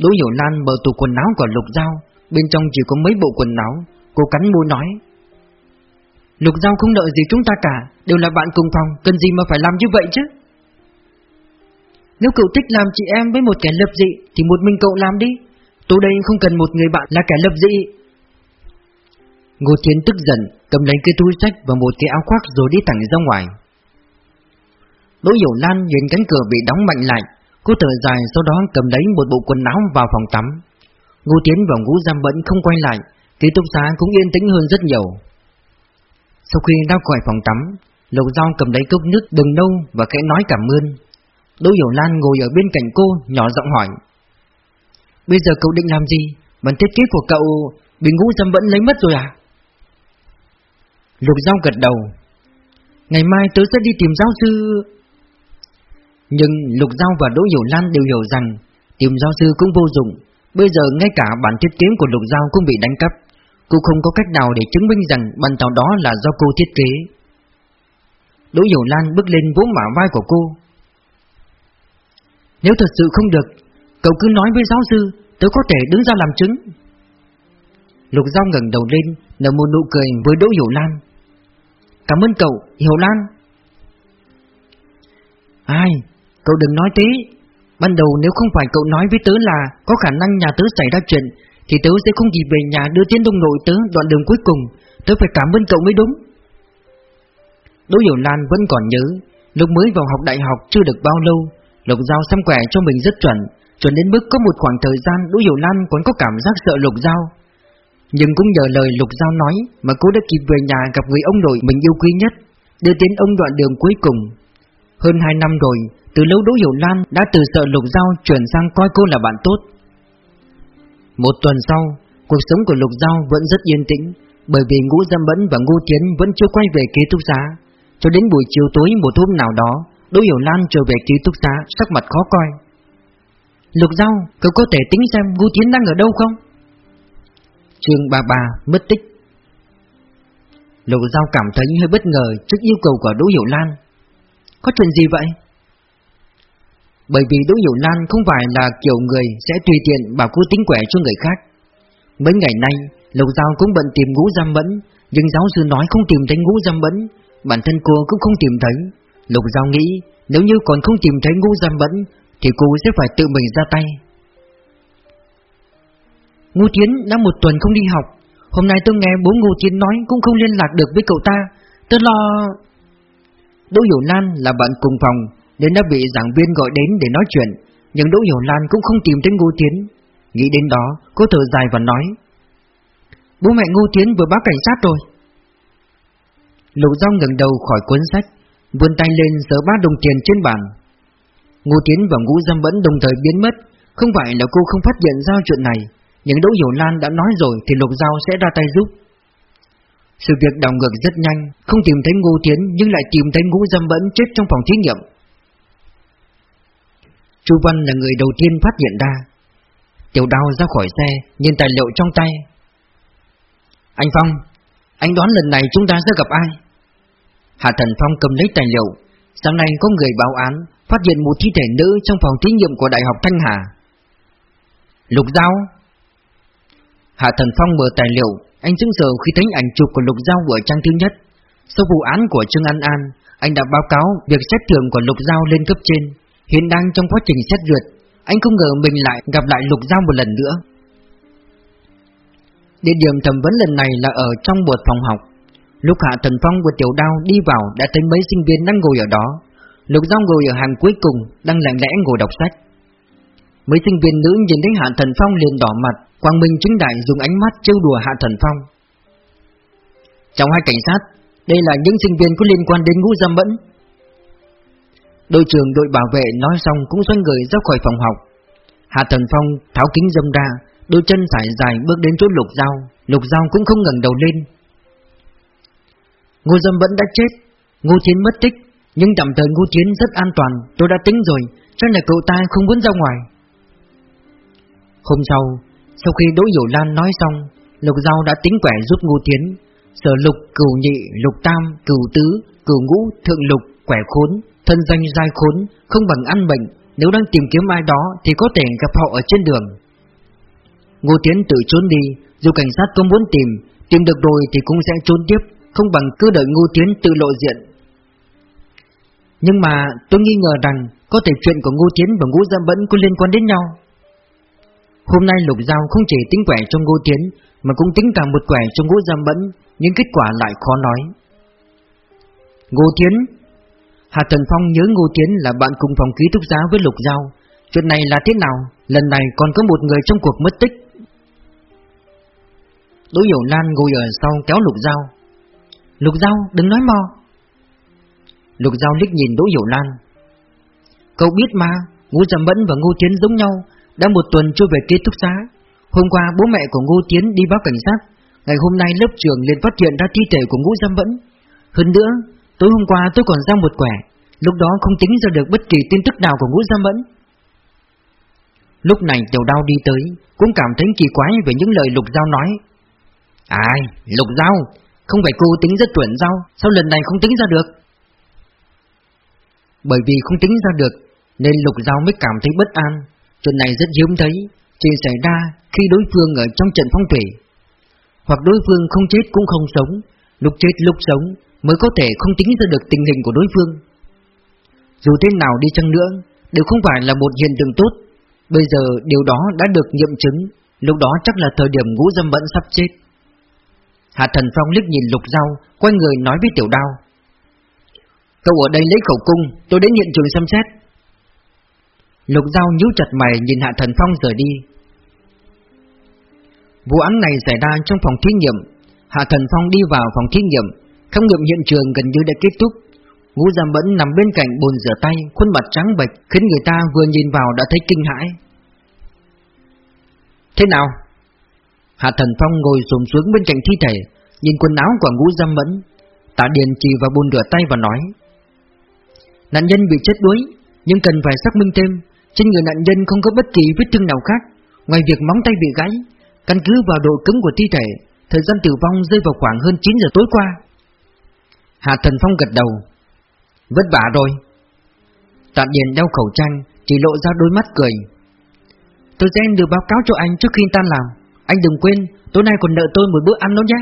Đỗ Hiểu Lan mở tủ quần áo của Lục Giao, bên trong chỉ có mấy bộ quần áo, cô cắn môi nói. Lục Giao không nợ gì chúng ta cả, đều là bạn cùng phòng, cần gì mà phải làm như vậy chứ? Nếu cậu thích làm chị em với một kẻ lập dị thì một mình cậu làm đi. Tôi đây không cần một người bạn là kẻ lập dị. Ngô Thiến tức giận, cầm lấy cái túi sách và một cái áo khoác rồi đi thẳng ra ngoài. Đỗ Hiểu Lan nhìn cánh cửa bị đóng mạnh lại, cô thở dài sau đó cầm lấy một bộ quần áo vào phòng tắm. Ngô Tiến và Ngũ Giam vẫn không quay lại, ký túc xá cũng yên tĩnh hơn rất nhiều. Sau khi ra khỏi phòng tắm, Lục Giao cầm lấy cốc nước đừng nâu và khẽ nói cảm ơn. Đỗ Hiểu Lan ngồi ở bên cạnh cô, nhỏ giọng hỏi. Bây giờ cậu định làm gì? Bản thiết kế của cậu bị Ngũ Giam vẫn lấy mất rồi à? Lục Giao gật đầu. Ngày mai tớ sẽ đi tìm giáo sư nhưng Lục Giao và Đỗ Hiểu Lan đều hiểu rằng tìm giáo sư cũng vô dụng. Bây giờ ngay cả bản thiết kế của Lục Giao cũng bị đánh cắp. Cô không có cách nào để chứng minh rằng bàn tàu đó là do cô thiết kế. Đỗ Hiểu Lan bước lên vỗ mả vai của cô. Nếu thật sự không được, cậu cứ nói với giáo sư, tớ có thể đứng ra làm chứng. Lục Giao ngẩng đầu lên, nở một nụ cười với Đỗ Hiểu Lan. Cảm ơn cậu, Hiểu Lan. Ai, Cậu đừng nói thế Ban đầu nếu không phải cậu nói với tớ là Có khả năng nhà tớ xảy ra chuyện, Thì tớ sẽ không kịp về nhà đưa tiến đông nội tớ Đoạn đường cuối cùng. Tớ phải cảm ơn cậu mới đúng. Đỗ Hiểu Lan vẫn còn nhớ, Lúc mới vào học đại học chưa được bao lâu, Lục Giao xăm quẻ cho mình rất chuẩn Chuẩn đến mức có một khoảng thời gian Đỗ Hiểu Lan còn có cảm giác sợ Lục Giao. Nhưng cũng nhờ lời Lục Giao nói Mà cô đã kịp về nhà gặp người ông nội mình yêu quý nhất, Đưa tiến ông đoạn đường cuối cùng. Hơn 2 năm rồi từ lâu Đỗ Hiểu Lan đã từ sợ Lục Giao chuyển sang coi cô là bạn tốt. Một tuần sau, cuộc sống của Lục Giao vẫn rất yên tĩnh, Bởi vì Ngũ Dâm Bẫn và Ngô Tiến vẫn chưa quay về ký túc xá Cho đến buổi chiều tối một hôm nào đó Đỗ Hiểu Lan trở về ký túc xá sắc mặt khó coi Lục Giao, cậu có thể tính xem Ngô Tiến đang ở đâu không? Trường bà bà mất tích Lục Giao cảm thấy hơi bất ngờ trước yêu cầu của Đỗ Hiểu Lan Có chuyện gì vậy? Bởi vì Đỗ Hiểu Lan không phải là kiểu người sẽ tùy tiện bảo cô tính quẻ cho người khác. Mấy ngày nay, Lục Giao cũng bận tìm ngũ giam mẫn Nhưng giáo sư nói không tìm thấy ngũ giam mẫn Bản thân cô cũng không tìm thấy. Lục Giao nghĩ nếu như còn không tìm thấy ngũ giam mẫn Thì cô sẽ phải tự mình ra tay. Ngô Tiến đã một tuần không đi học. Hôm nay tôi nghe bố Ngô Tiến nói Cũng không liên lạc được với cậu ta. Tôi lo... Đỗ Hiểu Lan là bạn cùng phòng. Nên đã bị giảng viên gọi đến để nói chuyện, Nhưng Đỗ Hiểu Lan cũng không tìm thấy Ngô Tiến. Nghĩ đến đó, Cô thở dài và nói, Bố mẹ Ngô Tiến vừa báo cảnh sát rồi. Lục Giao ngẩng đầu khỏi cuốn sách, Vươn tay lên sờ ba đồng tiền trên bàn. Ngô Tiến và Ngũ Dâm vẫn đồng thời biến mất, Không phải là cô không phát hiện ra chuyện này, Nhưng Đỗ Hiểu Lan đã nói rồi Thì Lục Giao sẽ ra tay giúp. Sự việc đảo ngược rất nhanh, Không tìm thấy Ngô Tiến Nhưng lại tìm thấy Ngũ Dâm Bẫn chết trong phòng thí nghiệm. Chu Văn là người đầu tiên phát hiện ra. Tiểu đao ra khỏi xe, Nhìn tài liệu trong tay. Anh Phong, Anh đoán lần này chúng ta sẽ gặp ai? Hạ Thần Phong cầm lấy tài liệu. Sáng nay có người báo án, Phát hiện một thi thể nữ trong phòng thí nghiệm của Đại học Thanh Hà. Lục Giao. Hạ Thần Phong mở tài liệu, Anh sững sờ khi thấy ảnh chụp của Lục Giao ở trang thứ nhất. Sau vụ án của Trương An An, Anh đã báo cáo việc xét thưởng của Lục Giao lên cấp trên. Hiện đang trong quá trình xét duyệt, Anh không ngờ mình lại gặp lại Lục Giao một lần nữa. Địa điểm thẩm vấn lần này là ở trong một phòng học. Lúc Hạ Thần Phong và Tiểu Đao đi vào đã thấy mấy sinh viên đang ngồi ở đó. Lục Giao ngồi ở hàng cuối cùng, Đang lặng lẽ ngồi đọc sách. Mấy sinh viên nữ nhìn thấy Hạ Thần Phong liền đỏ mặt, Quang Minh chính đại dùng ánh mắt trêu đùa Hạ Thần Phong. Trong hai cảnh sát, Đây là những sinh viên có liên quan đến ngũ giam mẫn. Đội trưởng đội bảo vệ nói xong cũng xoay người ra khỏi phòng học. Hạ Thần Phong tháo kính dâm ra Đôi chân sải dài bước đến chỗ Lục Giao. Lục Giao cũng không ngẩng đầu lên. Ngô Dâm vẫn đã chết Ngô Chiến mất tích Nhưng tạm thời Ngô Chiến rất an toàn Tôi đã tính rồi Chắc là cậu ta không muốn ra ngoài. Hôm sau Sau khi Đỗ Hiểu Lan nói xong Lục Giao đã tính quẻ giúp Ngô Tiến Sở lục, cửu nhị, lục tam, cửu tứ, cửu ngũ, thượng lục, quẻ khốn. Thân danh dai khốn, không bằng ăn bệnh Nếu đang tìm kiếm ai đó Thì có thể gặp họ ở trên đường Ngô Tiến tự trốn đi Dù cảnh sát có muốn tìm Tìm được rồi thì cũng sẽ trốn tiếp không bằng cứ đợi Ngô Tiến tự lộ diện. Nhưng mà tôi nghi ngờ rằng có thể chuyện của Ngô Tiến và Ngô Giam Bẫn có liên quan đến nhau. Hôm nay Lục Giao không chỉ tính quẻ cho Ngô Tiến mà cũng tính cả một quẻ cho Ngô Giam Bẫn, nhưng kết quả lại khó nói. Ngô Tiến Hà Tần Phong nhớ Ngô Tiến là bạn cùng phòng ký túc xá với Lục Giao. Chuyện này là thế nào? Lần này còn có một người trong cuộc mất tích. Đỗ Hiểu Lan ngồi ở sau kéo Lục Giao. Lục Giao, đừng nói mò Lục Giao liếc nhìn Đỗ Hiểu Lan Cậu biết mà, Ngô Trầm Bẫn và Ngô Tiến giống nhau, Đã một tuần chưa về ký túc xá Hôm qua bố mẹ của Ngô Tiến đi báo cảnh sát Ngày hôm nay lớp trường liền phát hiện ra thi thể của Ngô Giam Bẫn Hơn nữa, Tối hôm qua tôi còn ra một quẻ Lúc đó không tính ra được bất kỳ tin tức nào của ngũ gia mẫn. Lúc này Tiểu Đao đi tới Cũng cảm thấy kỳ quái về những lời Lục Giao nói. Ai, Lục Giao không phải cô tính rất chuẩn giao Sao lần này không tính ra được? Bởi vì không tính ra được Nên Lục Giao mới cảm thấy bất an. Chuyện này rất hiếm thấy Chỉ xảy ra khi đối phương ở trong trận phong thủy. Hoặc đối phương không chết cũng không sống Lúc chết lúc sống Mới có thể không tính ra được tình hình của đối phương. Dù thế nào đi chăng nữa Đều không phải là một hiện tượng tốt Bây giờ điều đó đã được nghiệm chứng Lúc đó chắc là thời điểm ngũ dâm vẫn sắp chết Hạ Thần Phong liếc nhìn Lục Giao, quay người nói với Tiểu Đao. Cậu ở đây lấy khẩu cung, tôi đến hiện trường xem xét. Lục Giao nhíu chặt mày nhìn Hạ Thần Phong rời đi. Vụ án này xảy ra trong phòng thí nghiệm. Hạ Thần Phong đi vào phòng thí nghiệm, khám nghiệm hiện trường gần như đã kết thúc. Ngũ Gia Mẫn nằm bên cạnh bồn rửa tay, khuôn mặt trắng bệch, khiến người ta vừa nhìn vào đã thấy kinh hãi. Thế nào? Hạ Thần Phong ngồi xổm xuống bên cạnh thi thể, Nhìn quần áo của ngũ Gia mẫn Tạ Điền chỉ vào bồn rửa tay và nói Nạn nhân bị chết đuối Nhưng cần phải xác minh thêm Trên người nạn nhân không có bất kỳ vết thương nào khác Ngoài việc móng tay bị gãy Căn cứ vào độ cứng của thi thể Thời gian tử vong rơi vào khoảng hơn 9 giờ tối qua Hạ Thần Phong gật đầu Vất vả rồi. Tạ Điền đeo khẩu trang, Chỉ lộ ra đôi mắt cười. Tôi sẽ được báo cáo cho anh trước khi tan làm. Anh đừng quên, Tối nay còn nợ tôi một bữa ăn đó nhé.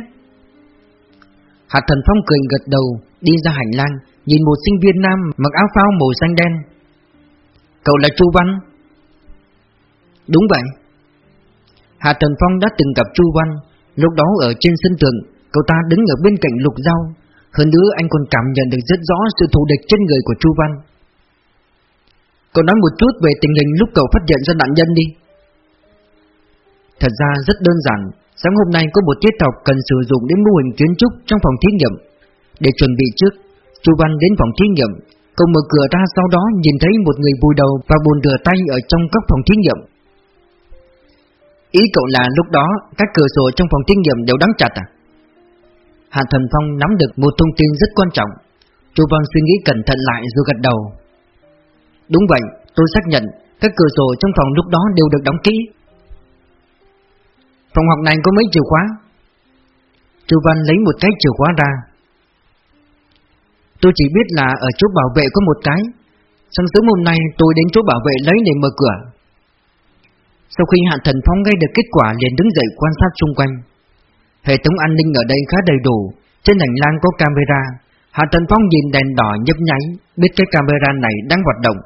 Hạ Thần Phong cười gật đầu, Đi ra hành lang, Nhìn một sinh viên nam mặc áo phao màu xanh đen. Cậu là Chu Văn. Đúng vậy. Hạ Thần Phong đã từng gặp Chu Văn. Lúc đó ở trên sân thượng, Cậu ta đứng ở bên cạnh lục dao hơn nữa anh còn cảm nhận được rất rõ Sự thù địch trên người của Chu Văn. Cậu nói một chút về tình hình lúc cậu phát hiện ra nạn nhân đi. Thật ra rất đơn giản, Sáng hôm nay có một tiết học cần sử dụng đến mô hình kiến trúc trong phòng thí nghiệm. Để chuẩn bị trước, Chu Văn đến phòng thí nghiệm. Cậu mở cửa ra sau đó nhìn thấy một người vùi đầu và bồn rửa tay ở trong các phòng thí nghiệm. Ý cậu là lúc đó các cửa sổ trong phòng thí nghiệm đều đóng chặt à? Hạ Thần Phong nắm được một thông tin rất quan trọng. Chu Văn suy nghĩ cẩn thận lại rồi gật đầu. Đúng vậy, tôi xác nhận các cửa sổ trong phòng lúc đó đều được đóng kỹ. Phòng học này có mấy chìa khóa? Chu Văn lấy một cái chìa khóa ra. Tôi chỉ biết là ở chỗ bảo vệ có một cái. Sáng sớm hôm nay tôi đến chỗ bảo vệ lấy để mở cửa. Sau khi Hạ Thần Phong nghe được kết quả liền đứng dậy quan sát xung quanh. Hệ thống an ninh ở đây khá đầy đủ. Trên hành lang có camera. Hạ Thần Phong nhìn đèn đỏ nhấp nháy, Biết cái camera này đang hoạt động.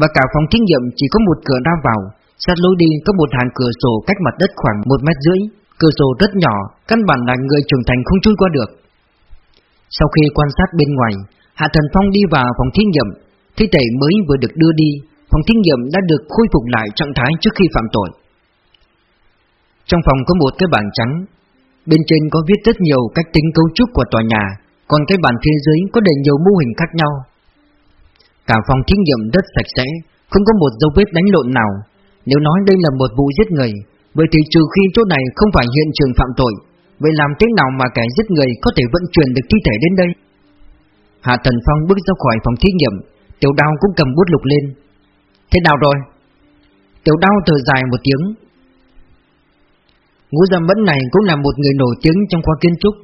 Và cả phòng thí nghiệm chỉ có một cửa ra vào. Sát lối đi có một hàng cửa sổ cách mặt đất khoảng một mét rưỡi. Cửa sổ rất nhỏ, Căn bản là người trưởng thành không chui qua được. Sau khi quan sát bên ngoài, Hạ Thần Phong đi vào phòng thí nghiệm. Thi thể mới vừa được đưa đi, Phòng thí nghiệm đã được khôi phục lại trạng thái trước khi phạm tội. Trong phòng có một cái bảng trắng. Bên trên có viết rất nhiều cách tính cấu trúc của tòa nhà, Còn cái bàn phía dưới có đầy nhiều mô hình khác nhau. Cả phòng thí nghiệm rất sạch sẽ, Không có một dấu vết đánh lộn nào. Nếu nói đây là một vụ giết người, Vậy thì trừ khi chỗ này không phải hiện trường phạm tội, Vậy làm thế nào mà kẻ giết người có thể vận chuyển được thi thể đến đây? Hạ Thần Phong bước ra khỏi phòng thí nghiệm, Tiểu đao cũng cầm bút lục lên. Thế nào rồi? Tiểu đao thở dài một tiếng Ngũ Gia Mẫn này cũng là một người nổi tiếng trong khoa kiến trúc.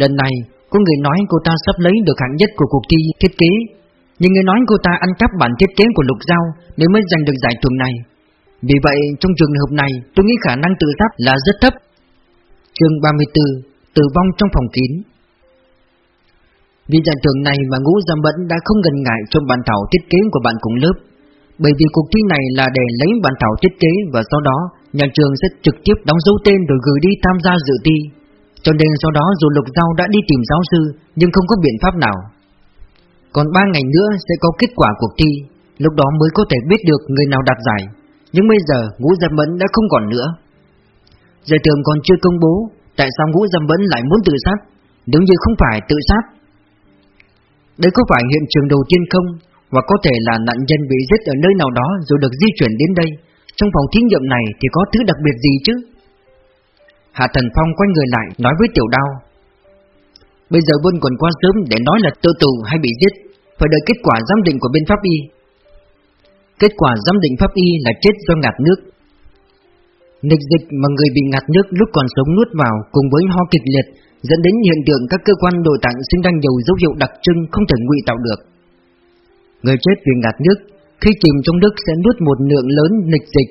Lần này, có người nói cô ta sắp lấy được hạng nhất của cuộc thi thiết kế. Nhưng người nói cô ta ăn cắp bản thiết kế của Lục Giao Nếu mới giành được giải thưởng này. Vì vậy, trong trường hợp này, tôi nghĩ khả năng tự sát là rất thấp. Chương 34 Tử vong trong phòng kín. Vì giải thưởng này mà Ngũ Gia Mẫn đã không ngần ngại trong bản thảo thiết kế của bạn cùng lớp. Bởi vì cuộc thi này là để lấy bản thảo thiết kế và sau đó, nhà trường sẽ trực tiếp đóng dấu tên rồi gửi đi tham gia dự thi. Cho nên sau đó dù Lục Giao đã đi tìm giáo sư, nhưng không có biện pháp nào. Còn 3 ngày nữa sẽ có kết quả cuộc thi, Lúc đó mới có thể biết được người nào đạt giải. Nhưng bây giờ Ngũ Giam Mẫn đã không còn nữa. Giải thưởng còn chưa công bố, Tại sao Ngũ Giam Mẫn lại muốn tự sát? Nếu như không phải tự sát, đây có phải hiện trường đầu tiên không? Và có thể là nạn nhân bị giết ở nơi nào đó rồi được di chuyển đến đây Trong phòng thí nghiệm này thì có thứ đặc biệt gì chứ? Hạ Thần Phong quay người lại, nói với Tiểu Đao Bây giờ vẫn còn quá sớm để nói là tự tù hay bị giết, Phải đợi kết quả giám định của bên pháp y Kết quả giám định pháp y là chết do ngạt nước Nịch dịch mà người bị ngạt nước lúc còn sống nuốt vào cùng với ho kịch liệt dẫn đến hiện tượng các cơ quan nội tạng sinh ra nhiều dấu hiệu đặc trưng không thể ngụy tạo được. Người chết vì ngạt nước, khi chìm trong nước sẽ nuốt một lượng lớn nịch dịch.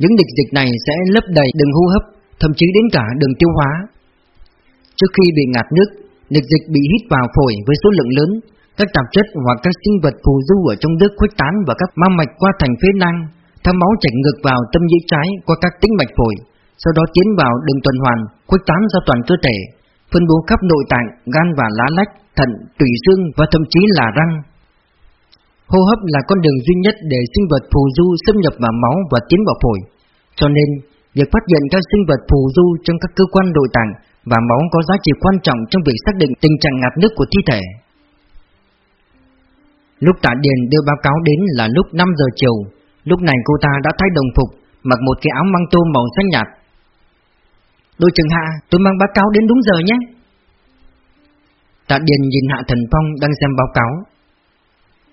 Những nịch dịch này sẽ lấp đầy đường hô hấp, thậm chí đến cả đường tiêu hóa. Trước khi bị ngạt nước, nịch dịch bị hít vào phổi với số lượng lớn, các tạp chất hoặc các sinh vật phù du ở trong nước khuếch tán và các ma mạch qua thành phế năng, thấm máu chảy ngược vào tâm nhĩ trái qua các tĩnh mạch phổi, sau đó tiến vào đường tuần hoàn, khuếch tán ra toàn cơ thể, phân bố khắp nội tạng, gan và lá lách, thận, tủy xương và thậm chí là răng. Hô hấp là con đường duy nhất để sinh vật phù du xâm nhập vào máu và tiến vào phổi. Cho nên, việc phát hiện các sinh vật phù du trong các cơ quan nội tạng và máu có giá trị quan trọng trong việc xác định tình trạng ngạt nước của thi thể. Lúc Tạ Điền đưa báo cáo đến là lúc 5 giờ chiều, lúc này cô ta đã thay đồng phục, mặc một cái áo măng tô màu xanh nhạt, Đội trưởng Hạ, tôi mang báo cáo đến đúng giờ nhé. Tạ Điền nhìn Hạ Thần Phong đang xem báo cáo.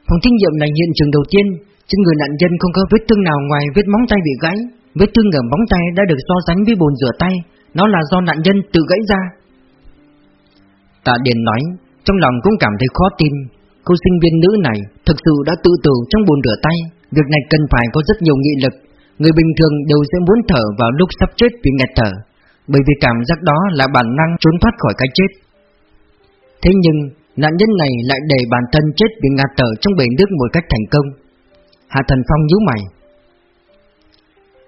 Phòng thí nghiệm này hiện trường đầu tiên, trên người nạn nhân không có vết thương nào ngoài vết móng tay bị gãy. Vết thương ở móng tay đã được so sánh với bồn rửa tay, nó là do nạn nhân tự gãy ra. Tạ Điền nói, trong lòng cũng cảm thấy khó tin. Cô sinh viên nữ này thực sự đã tự tử trong bồn rửa tay. Việc này cần phải có rất nhiều nghị lực. Người bình thường đều sẽ muốn thở vào lúc sắp chết vì nghẹt thở, bởi vì cảm giác đó là bản năng trốn thoát khỏi cái chết. Thế nhưng, nạn nhân này lại để bản thân chết vì ngạt thở trong bể nước một cách thành công. Hạ Thần Phong nhíu mày.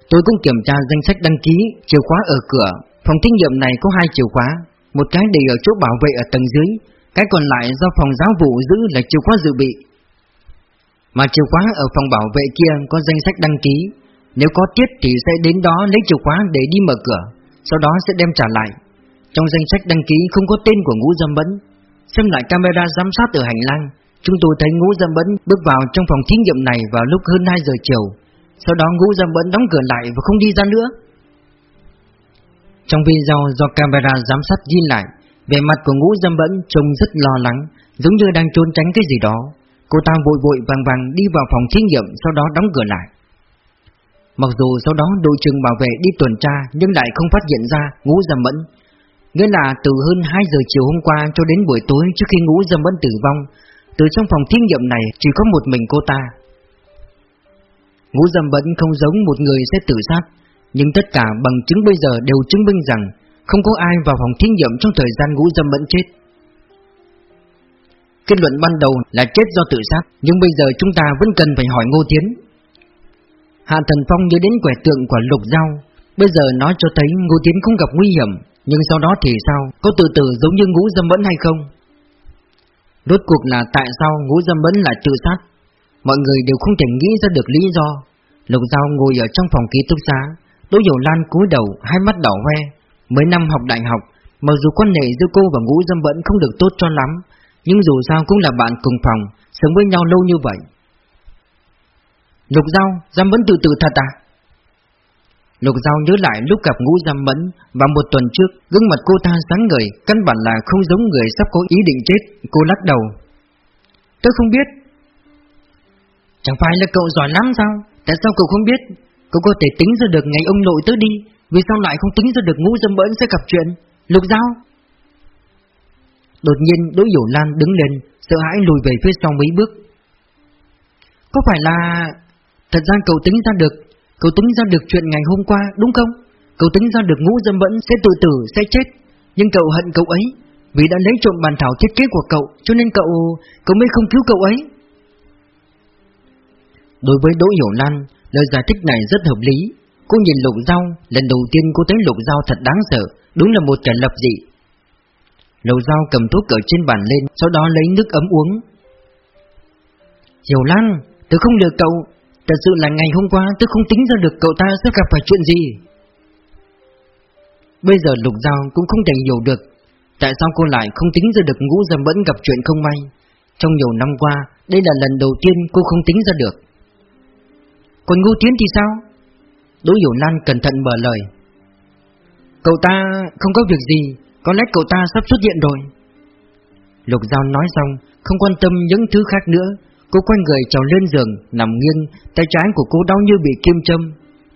Tôi cũng kiểm tra danh sách đăng ký, chìa khóa ở cửa. Phòng thí nghiệm này có hai chìa khóa, một cái để ở chỗ bảo vệ ở tầng dưới, cái còn lại do phòng giáo vụ giữ là chìa khóa dự bị. Mà chìa khóa ở phòng bảo vệ kia có danh sách đăng ký, nếu có tiết thì sẽ đến đó lấy chìa khóa để đi mở cửa, sau đó sẽ đem trả lại. Trong danh sách đăng ký không có tên của ngũ dâm bấn. Xem lại camera giám sát từ hành lang, chúng tôi thấy ngũ dâm bấn bước vào trong phòng thí nghiệm này vào lúc hơn 2 giờ chiều. Sau đó ngũ dâm bấn đóng cửa lại và không đi ra nữa. Trong video do camera giám sát ghi lại, vẻ mặt của ngũ dâm bẫn trông rất lo lắng, giống như đang trốn tránh cái gì đó. Cô ta vội vội vàng vàng đi vào phòng thí nghiệm, sau đó đóng cửa lại. Mặc dù sau đó đội trưởng bảo vệ đi tuần tra nhưng lại không phát hiện ra ngũ dâm bẫn. Nghĩa là từ hơn 2 giờ chiều hôm qua cho đến buổi tối trước khi ngũ dâm vẫn tử vong, từ trong phòng thí nghiệm này chỉ có một mình cô ta. Ngũ dâm vẫn không giống một người sẽ tự sát, nhưng tất cả bằng chứng bây giờ đều chứng minh rằng không có ai vào phòng thí nghiệm trong thời gian ngũ dâm vẫn chết. Kết luận ban đầu là chết do tự sát, nhưng bây giờ chúng ta vẫn cần phải hỏi Ngô Tiến. Hạ Thần Phong nhớ đến quẻ tượng của Lục Giao, bây giờ nói cho thấy Ngô Tiến không gặp nguy hiểm, nhưng sau đó thì sao, có từ từ giống như ngũ dâm bẫn hay không? Rốt cuộc là tại sao ngũ dâm bẫn lại tự sát? Mọi người đều không thể nghĩ ra được lý do. Lục Giao ngồi ở trong phòng ký túc xá, Đỗ Hiểu Lan cúi đầu, hai mắt đỏ hoe. Mấy năm học đại học, mặc dù quan hệ giữa cô và Ngũ Dâm vẫn không được tốt cho lắm, nhưng dù sao cũng là bạn cùng phòng, sống với nhau lâu như vậy. Lục Giao, Dâm vẫn tự tử thật à? Lục Giao nhớ lại lúc gặp Ngũ Dâm Mẫn và một tuần trước, gương mặt cô ta sáng ngời, căn bản là không giống người sắp có ý định chết. Cô lắc đầu. Tôi không biết. Chẳng phải là cậu giỏi lắm sao? Tại sao cậu không biết? Cậu có thể tính ra được ngày ông nội tới đi Vì sao lại không tính ra được ngũ dâm mẫn sẽ gặp chuyện Lục giao Đột nhiên đối hiểu Lan đứng lên Sợ hãi lùi về phía sau mấy bước Có phải là Thật ra cậu tính ra được Cậu tính ra được chuyện ngày hôm qua, đúng không? Cậu tính ra được ngũ dâm vẫn sẽ tự tử, sẽ chết. Nhưng cậu hận cậu ấy, Vì đã lấy trộm bàn thảo thiết kế của cậu, Cho nên cậu Cậu mới không cứu cậu ấy. Đối với Đỗ Hiểu Lan, Lời giải thích này rất hợp lý. Cô nhìn lục dao Lần đầu tiên cô thấy lục dao thật đáng sợ, Đúng là một kẻ lập dị. Lục dao cầm thuốc ở trên bàn lên, Sau đó lấy nước ấm uống. Hiểu Lan, Tôi không được cậu Thật sự là ngày hôm qua tôi không tính ra được cậu ta sẽ gặp phải chuyện gì. Bây giờ lục dao cũng không thể hiểu được Tại sao cô lại không tính ra được ngũ dâm vẫn gặp chuyện không may. Trong nhiều năm qua, Đây là lần đầu tiên cô không tính ra được. Còn Ngô Tiến thì sao? Đỗ Hiểu Lan cẩn thận mở lời. Cậu ta không có việc gì, Có lẽ cậu ta sắp xuất hiện rồi. Lục Giao nói xong, Không quan tâm những thứ khác nữa. Cô quay người trèo lên giường, Nằm nghiêng, Tay trái của cô đau như bị kim châm.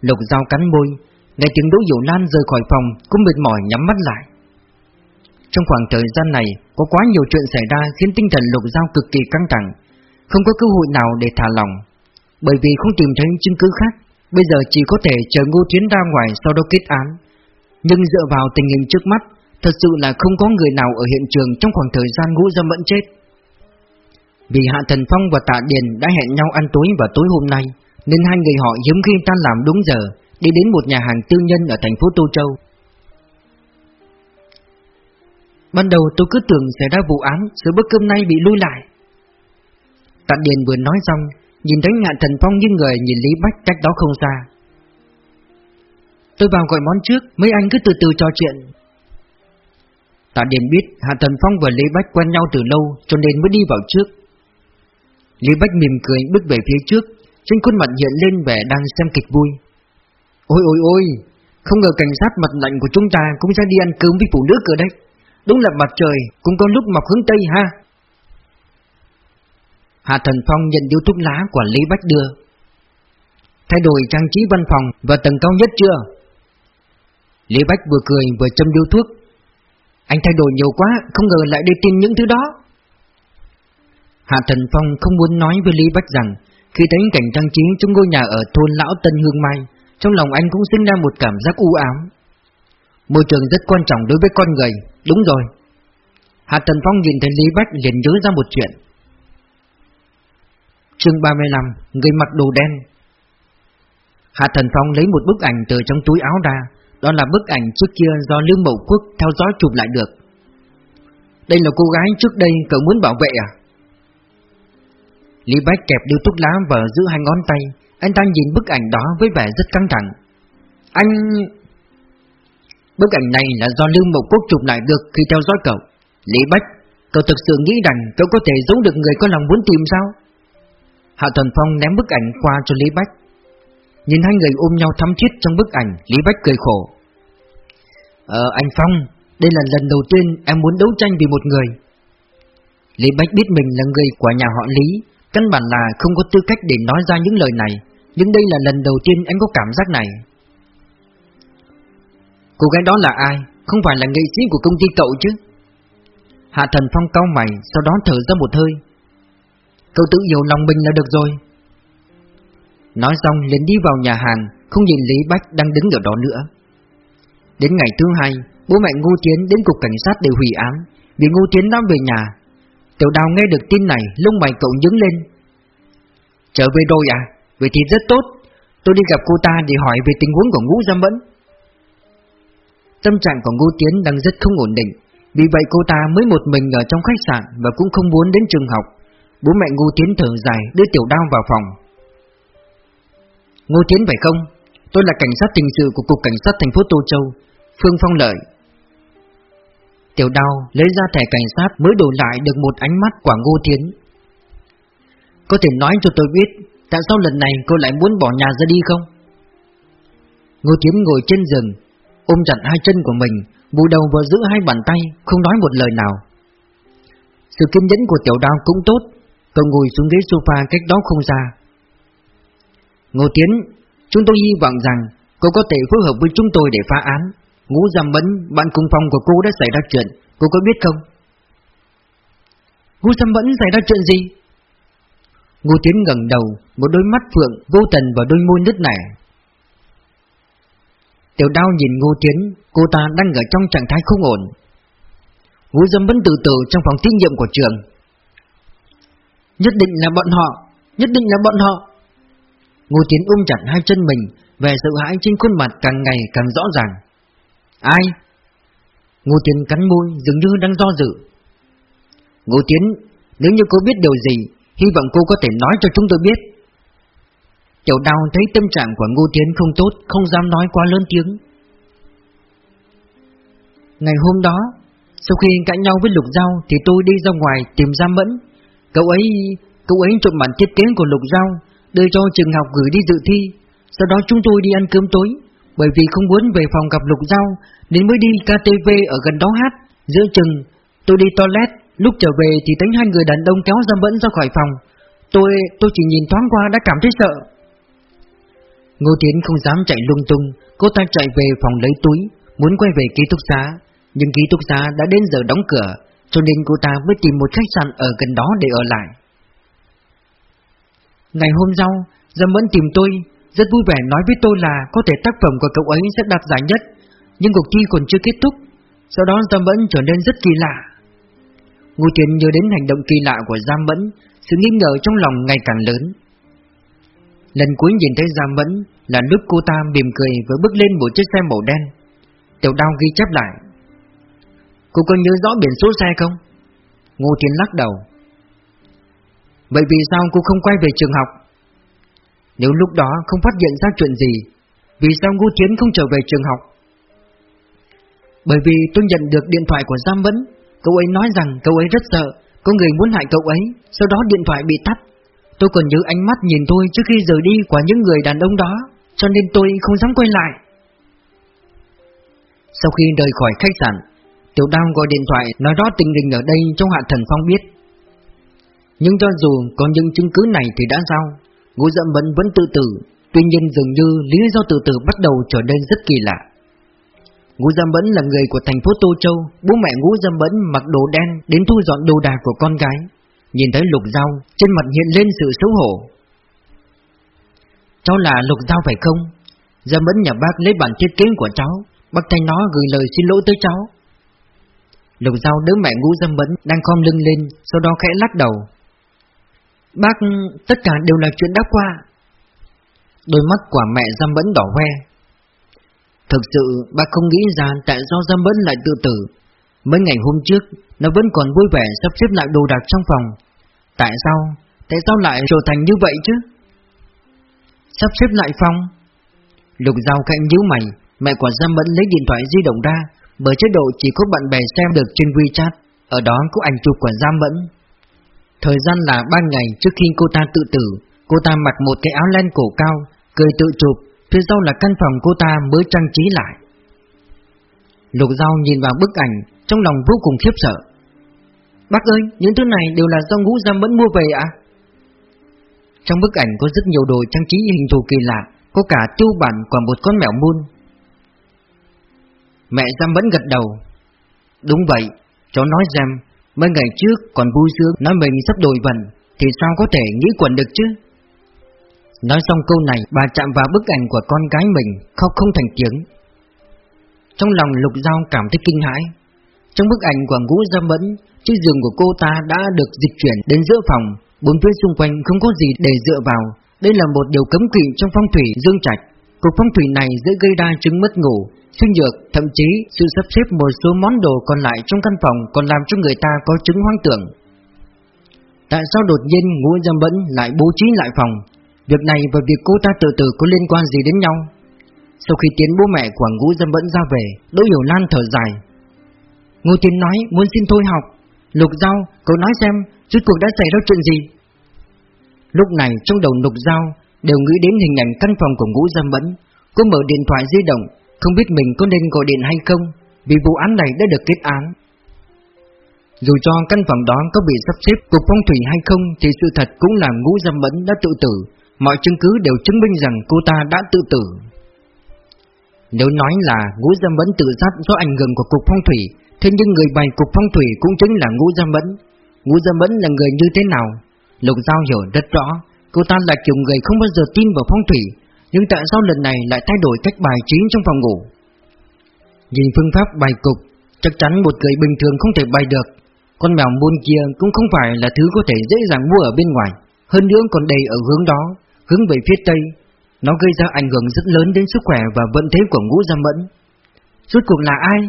Lục Giao cắn môi, Nghe tiếng Đỗ diệu Lan rời khỏi phòng, Cô mệt mỏi nhắm mắt lại. Trong khoảng thời gian này, Có quá nhiều chuyện xảy ra Khiến tinh thần Lục Giao cực kỳ căng thẳng, Không có cơ hội nào để thả lòng bởi vì không tìm thấy chứng cứ khác, Bây giờ chỉ có thể chờ Ngô Thiến ra ngoài sau đó kết án. Nhưng dựa vào tình hình trước mắt, Thật sự là không có người nào ở hiện trường trong khoảng thời gian ngũ dâm vẫn chết. Vì Hạ Thần Phong và Tạ Điền đã hẹn nhau ăn tối vào tối hôm nay, Nên hai người họ hiếm khi tan làm đúng giờ, Đi đến một nhà hàng tư nhân ở thành phố Tô Châu. Ban đầu tôi cứ tưởng xảy ra vụ án Sự bữa cơm nay bị lui lại. Tạ Điền vừa nói xong, Nhìn thấy Hạ Thần Phong như người nhìn Lý Bách cách đó không xa. Tôi vào gọi món trước, Mấy anh cứ từ từ trò chuyện. Tạ Điền biết Hạ Thần Phong và Lý Bách quen nhau từ lâu, Cho nên mới đi vào trước. Lý Bách mỉm cười bước về phía trước, Trên khuôn mặt hiện lên vẻ đang xem kịch vui. Ôi ôi ôi, Không ngờ cảnh sát mặt lạnh của chúng ta Cũng sẽ đi ăn cơm với phụ nữ cơ đấy. Đúng là mặt trời, cũng có lúc mọc hướng Tây ha. Hạ Thần Phong nhận điếu thuốc lá của Lý Bách đưa. Thay đổi trang trí văn phòng và tầng cao nhất chưa? Lý Bách vừa cười vừa châm điếu thuốc. Anh thay đổi nhiều quá, Không ngờ lại đi tin những thứ đó. Hạ Thần Phong không muốn nói với Lý Bách rằng, Khi thấy cảnh trang trí trong ngôi nhà ở thôn Lão Tân Hương Mai, Trong lòng anh cũng sinh ra một cảm giác u ám. Môi trường rất quan trọng đối với con người, Đúng rồi. Hạ Thần Phong nhìn thấy Lý Bách liền nhớ ra một chuyện. Chương 35 Người mặc đồ đen. Hạ Thần Phong lấy một bức ảnh từ trong túi áo ra, Đó là bức ảnh trước kia do Lương Mậu Quốc theo dõi chụp lại được. Đây là cô gái trước đây cậu muốn bảo vệ à? Lý Bách kẹp điếu thuốc lá và giữ hai ngón tay. Anh ta nhìn bức ảnh đó với vẻ rất căng thẳng. Anh... Bức ảnh này là do Lưu Mậu Quốc chụp lại được khi theo dõi cậu. Lý Bách, cậu thực sự nghĩ rằng cậu có thể giấu được người có lòng muốn tìm sao? Hạ Thần Phong ném bức ảnh qua cho Lý Bách. Nhìn hai người ôm nhau thắm thiết trong bức ảnh Lý Bách cười khổ. Ờ anh Phong Đây là lần đầu tiên em muốn đấu tranh vì một người. Lý Bách biết mình là người của nhà họ Lý. Căn bản là không có tư cách để nói ra những lời này, Nhưng đây là lần đầu tiên anh có cảm giác này. Cô gái đó là ai? Không phải là nghệ sĩ của công ty cậu chứ? Hạ Thần Phong cau mày, Sau đó thở ra một hơi. Cậu tự hiểu lòng mình là được rồi. Nói xong, liền đi vào nhà hàng, Không nhìn Lý Bách đang đứng ở đó nữa. Đến ngày thứ hai, Bố mẹ Ngô Tiến đến cục cảnh sát để hủy án. Vì Ngô Tiến đã về nhà Tiểu đào nghe được tin này, Lông mày cậu nhướng lên. Trở về rồi à? Vậy thì rất tốt. Tôi đi gặp cô ta để hỏi về tình huống của Ngũ Giam Mẫn. Tâm trạng của Ngô Tiến đang rất không ổn định. Vì vậy cô ta mới một mình ở trong khách sạn Và cũng không muốn đến trường học. Bố mẹ Ngô Tiến thở dài, đưa tiểu đao vào phòng. Ngô Tiến phải không? Tôi là cảnh sát tình sự của Cục Cảnh sát thành phố Tô Châu, Phương Phong Lợi. Tiểu đao lấy ra thẻ cảnh sát mới đổi lại được một ánh mắt của Ngô Thiến. Có thể nói cho tôi biết, Tại sao lần này cô lại muốn bỏ nhà ra đi không? Ngô Thiến ngồi trên giường, Ôm chặt hai chân của mình Bù đầu vừa giữ hai bàn tay, Không nói một lời nào Sự kiên nhẫn của tiểu đao cũng tốt, Cậu ngồi xuống ghế sofa cách đó không xa Ngô Tiến Chúng tôi hy vọng rằng Cô có thể phối hợp với chúng tôi để phá án Ngũ giam bấn Bạn cùng phòng của cô đã xảy ra chuyện Cô có biết không? Ngũ giam bấn xảy ra chuyện gì? Ngô Tiến ngẩng đầu Một đôi mắt phượng vô tình và đôi môi nứt nẻ. Tiểu đao nhìn Ngô Tiến Cô ta đang ở trong trạng thái không ổn. Ngũ dâm vẫn từ từ trong phòng thí nghiệm của trường. Nhất định là bọn họ Nhất định là bọn họ. Ngô Tiến ôm chặt hai chân mình Vẻ sợ hãi trên khuôn mặt càng ngày càng rõ ràng Ai? Ngô Tiến cắn môi, dường như đang do dự. Ngô Tiến, Nếu như cô biết điều gì, Hy vọng cô có thể nói cho chúng tôi biết. Tiểu đào thấy tâm trạng của Ngô Tiến không tốt, Không dám nói quá lớn tiếng. Ngày hôm đó, Sau khi cãi nhau với Lục Giao Thì tôi đi ra ngoài tìm ra Mẫn. Cậu ấy Cậu ấy trộm bản thiết kế của Lục Giao, Đưa cho trường học gửi đi dự thi. Sau đó chúng tôi đi ăn cơm tối. Bởi vì không muốn về phòng gặp Lục Giao, Nên mới đi KTV ở gần đó hát. Giữa chừng, tôi đi toilet, Lúc trở về thì thấy hai người đàn ông kéo dâm Mẫn ra khỏi phòng. Tôi tôi chỉ nhìn thoáng qua đã cảm thấy sợ. Ngô Tiến không dám chạy lung tung, Cô ta chạy về phòng lấy túi, Muốn quay về ký túc xá. Nhưng ký túc xá đã đến giờ đóng cửa, Cho nên cô ta mới tìm một khách sạn ở gần đó để ở lại. Ngày hôm sau Dâm vẫn tìm tôi rất vui vẻ nói với tôi là Có thể tác phẩm của cậu ấy sẽ đạt giải nhất, Nhưng cuộc thi còn chưa kết thúc, Sau đó Giam Mẫn trở nên rất kỳ lạ Ngô Tiến nhớ đến hành động kỳ lạ của Giam Mẫn, Sự nghi ngờ trong lòng ngày càng lớn Lần cuối nhìn thấy Giang Mẫn là lúc cô ta mỉm cười với bước lên một chiếc xe màu đen. Tiểu đao ghi chép lại. Cô có nhớ rõ biển số xe không? Ngô Tiến lắc đầu. Vậy vì sao cô không quay về trường học? Nếu lúc đó không phát hiện ra chuyện gì, vì sao Ngô Tiến không trở về trường học? Bởi vì tôi nhận được điện thoại của Giam Vấn cậu ấy nói rằng cậu ấy rất sợ, có người muốn hại cậu ấy, sau đó điện thoại bị tắt. Tôi còn nhớ ánh mắt nhìn tôi trước khi rời đi của những người đàn ông đó Cho nên tôi không dám quay lại Sau khi rời khỏi khách sạn Tiểu Đao gọi điện thoại nói rõ tình hình ở đây cho Hạ Thần Phong biết. Nhưng cho dù có những chứng cứ này thì đã sao, Ngũ Dạ Bấn vẫn tự tử, tuy nhiên dường như lý do tự tử bắt đầu trở nên rất kỳ lạ. Ngũ Dâm Bấn là người của thành phố Tô Châu, bố mẹ Ngũ Dâm Bấn mặc đồ đen đến thu dọn đồ đạc của con gái. Nhìn thấy Lục Giao, trên mặt hiện lên sự xấu hổ. Cháu là Lục Giao phải không? Dâm Bấn nhà bác lấy bản thiết kế của cháu, bác thay nó gửi lời xin lỗi tới cháu. Lục Giao đứa mẹ Ngũ Dâm Bấn đang khom lưng lên, sau đó khẽ lắc đầu. Bác, tất cả đều là chuyện đã qua. Đôi mắt của mẹ Giam Bẫn đỏ hoe, Thực sự bác không nghĩ ra tại sao Giam Bẫn lại tự tử. Mấy ngày hôm trước Nó vẫn còn vui vẻ sắp xếp lại đồ đạc trong phòng. Tại sao? Tại sao lại trở thành như vậy chứ? Sắp xếp lại phòng. Lục Giao cạnh nhíu mày Mẹ của Giam Bẫn lấy điện thoại di động ra Bởi chế độ chỉ có bạn bè xem được trên WeChat. Ở đó có ảnh chụp của Giam Bẫn. Thời gian là 3 ngày trước khi cô ta tự tử. Cô ta mặc một cái áo len cổ cao Cười tự chụp. Phía sau là căn phòng cô ta mới trang trí lại. Lục Giao nhìn vào bức ảnh Trong lòng vô cùng khiếp sợ. Bác ơi, những thứ này đều là do ngũ giam vẫn mua về ạ? Trong bức ảnh có rất nhiều đồ trang trí hình thù kỳ lạ Có cả tiêu bản của một con mèo muôn Mẹ giam vẫn gật đầu. Đúng vậy, cháu nói rằng Mấy ngày trước còn vui sướng, nói mình sắp đổi vận, Thì sao có thể nghĩ quẩn được chứ? Nói xong câu này, bà chạm vào bức ảnh của con gái mình, Khóc không thành tiếng. Trong lòng lục giao cảm thấy kinh hãi. Trong bức ảnh của ngũ gia mẫn, Chiếc giường của cô ta đã được dịch chuyển đến giữa phòng, Bốn phía xung quanh không có gì để dựa vào. Đây là một điều cấm kỵ trong phong thủy dương trạch. Cuộc phong thủy này dễ gây ra chứng mất ngủ Suy nhược, thậm chí sự sắp xếp một số món đồ còn lại trong căn phòng Còn làm cho người ta có chứng hoang tưởng. Tại sao đột nhiên ngũ dâm bẫn lại bố trí lại phòng? Việc này và việc cô ta tự tử có liên quan gì đến nhau? Sau khi tiến bố mẹ của Ngũ Dâm Bẫn ra về Đỗ Hiểu Lan thở dài. Ngô Tiến nói muốn xin thôi học. Lục Giao, cậu nói xem Rốt cuộc đã xảy ra chuyện gì? Lúc này trong đầu Lục Giao Đều nghĩ đến hình ảnh căn phòng của Ngũ Dâm Bẫn Cô mở điện thoại di động, Không biết mình có nên gọi điện hay không, Vì vụ án này đã được kết án. Dù cho căn phòng đó có bị sắp xếp cục phong thủy hay không, Thì sự thật cũng là ngũ dâm bẫn đã tự tử. Mọi chứng cứ đều chứng minh rằng cô ta đã tự tử. Nếu nói là ngũ dâm bẫn tự sát do ảnh hưởng của cục phong thủy, Thế nhưng người bày cục phong thủy cũng chính là ngũ dâm bẫn Ngũ dâm bẫn là người như thế nào? Lục Giao hiểu rất rõ. Cô ta là kiểu người không bao giờ tin vào phong thủy Nhưng tại sao lần này lại thay đổi cách bài trí trong phòng ngủ Nhìn phương pháp bài cục Chắc chắn một người bình thường không thể bày được Con mèo buôn kia cũng không phải là thứ có thể dễ dàng mua ở bên ngoài Hơn nữa còn đầy ở hướng đó hướng về phía tây, nó gây ra ảnh hưởng rất lớn đến sức khỏe và vận thế của ngũ gia mẫn. Suốt cuộc là ai?